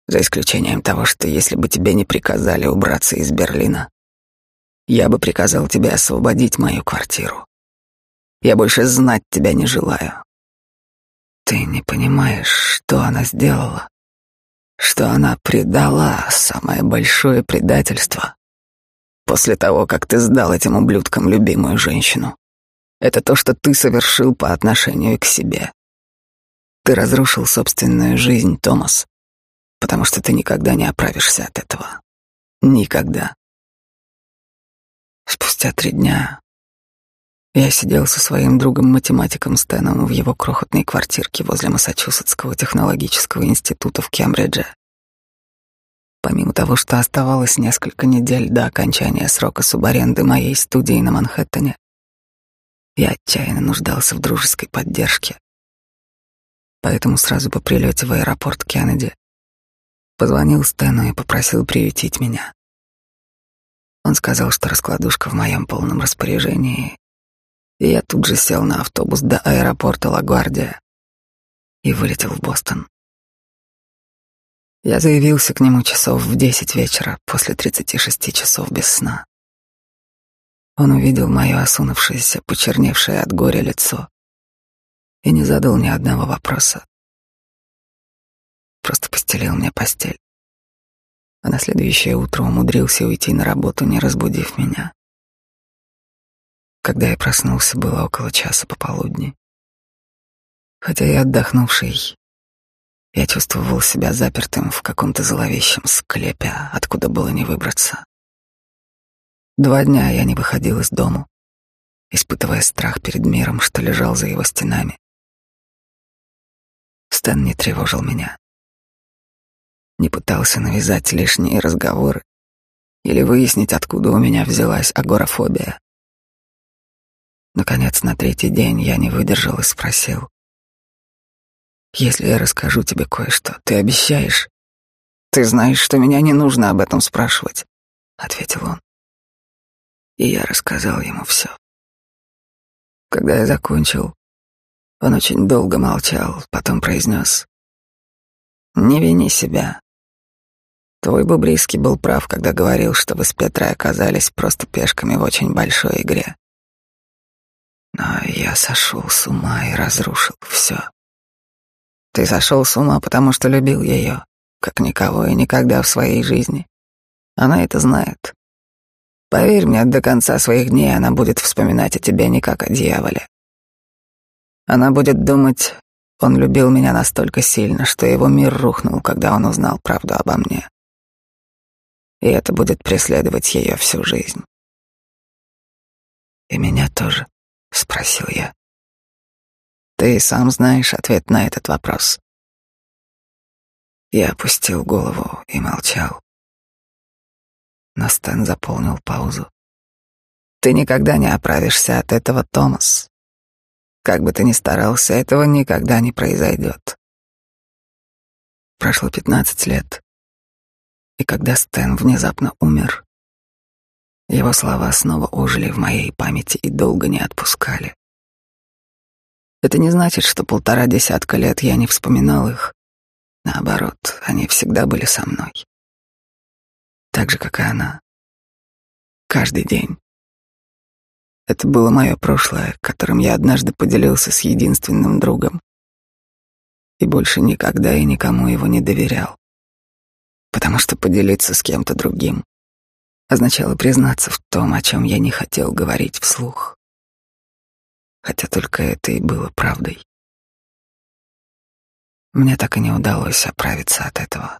За исключением того, что если бы тебе не приказали убраться из Берлина, я бы приказал тебе освободить мою квартиру. Я больше знать тебя не желаю. Ты не понимаешь, что она сделала, что она предала самое большое предательство. После того, как ты сдал этим ублюдкам любимую женщину. Это то, что ты совершил по отношению к себе. Ты разрушил собственную жизнь, Томас, потому что ты никогда не оправишься от этого. Никогда. Спустя три дня я сидел со своим другом-математиком Стэном в его крохотной квартирке возле Массачусетского технологического института в Кембридже. Помимо того, что оставалось несколько недель до окончания срока субаренды моей студии на Манхэттене, я отчаянно нуждался в дружеской поддержке. Поэтому сразу по прилете в аэропорт Кеннеди позвонил Стэну и попросил приютить меня. Он сказал, что раскладушка в моем полном распоряжении, и я тут же сел на автобус до аэропорта Лагвардия и вылетел в Бостон. Я заявился к нему часов в десять вечера после тридцати шести часов без сна. Он увидел мое осунувшееся, почерневшее от горя лицо и не задал ни одного вопроса. Просто постелил мне постель а на следующее утро умудрился уйти на работу, не разбудив меня. Когда я проснулся, было около часа пополудни. Хотя и отдохнувший, я чувствовал себя запертым в каком-то зловещем склепе, откуда было не выбраться. Два дня я не выходил из дому, испытывая страх перед миром, что лежал за его стенами. Стэн не тревожил меня не пытался навязать лишние разговоры или выяснить, откуда у меня взялась агорафобия. Наконец, на третий день я не выдержал и спросил. «Если я расскажу тебе кое-что, ты обещаешь?» «Ты знаешь, что меня не нужно об этом спрашивать», — ответил он. И я рассказал ему все. Когда я закончил, он очень долго молчал, потом произнес. «Не вини себя. Твой Бубриский был прав, когда говорил, что вы с Петрой оказались просто пешками в очень большой игре. Но я сошел с ума и разрушил все. Ты сошел с ума, потому что любил ее, как никого и никогда в своей жизни. Она это знает. Поверь мне, до конца своих дней она будет вспоминать о тебе не как о дьяволе. Она будет думать, он любил меня настолько сильно, что его мир рухнул, когда он узнал правду обо мне. И это будет преследовать ее всю жизнь. И меня тоже, спросил я. Ты сам знаешь ответ на этот вопрос. Я опустил голову и молчал. Но Стэн заполнил паузу. Ты никогда не оправишься от этого, Томас. Как бы ты ни старался, этого никогда не произойдет. Прошло пятнадцать лет, и когда Стэн внезапно умер, его слова снова ожили в моей памяти и долго не отпускали. Это не значит, что полтора десятка лет я не вспоминал их. Наоборот, они всегда были со мной. Так же, как и она. Каждый день. Это было мое прошлое, которым я однажды поделился с единственным другом. И больше никогда и никому его не доверял. Потому что поделиться с кем-то другим означало признаться в том, о чем я не хотел говорить вслух хотя только это и было правдой. Мне так и не удалось оправиться от этого.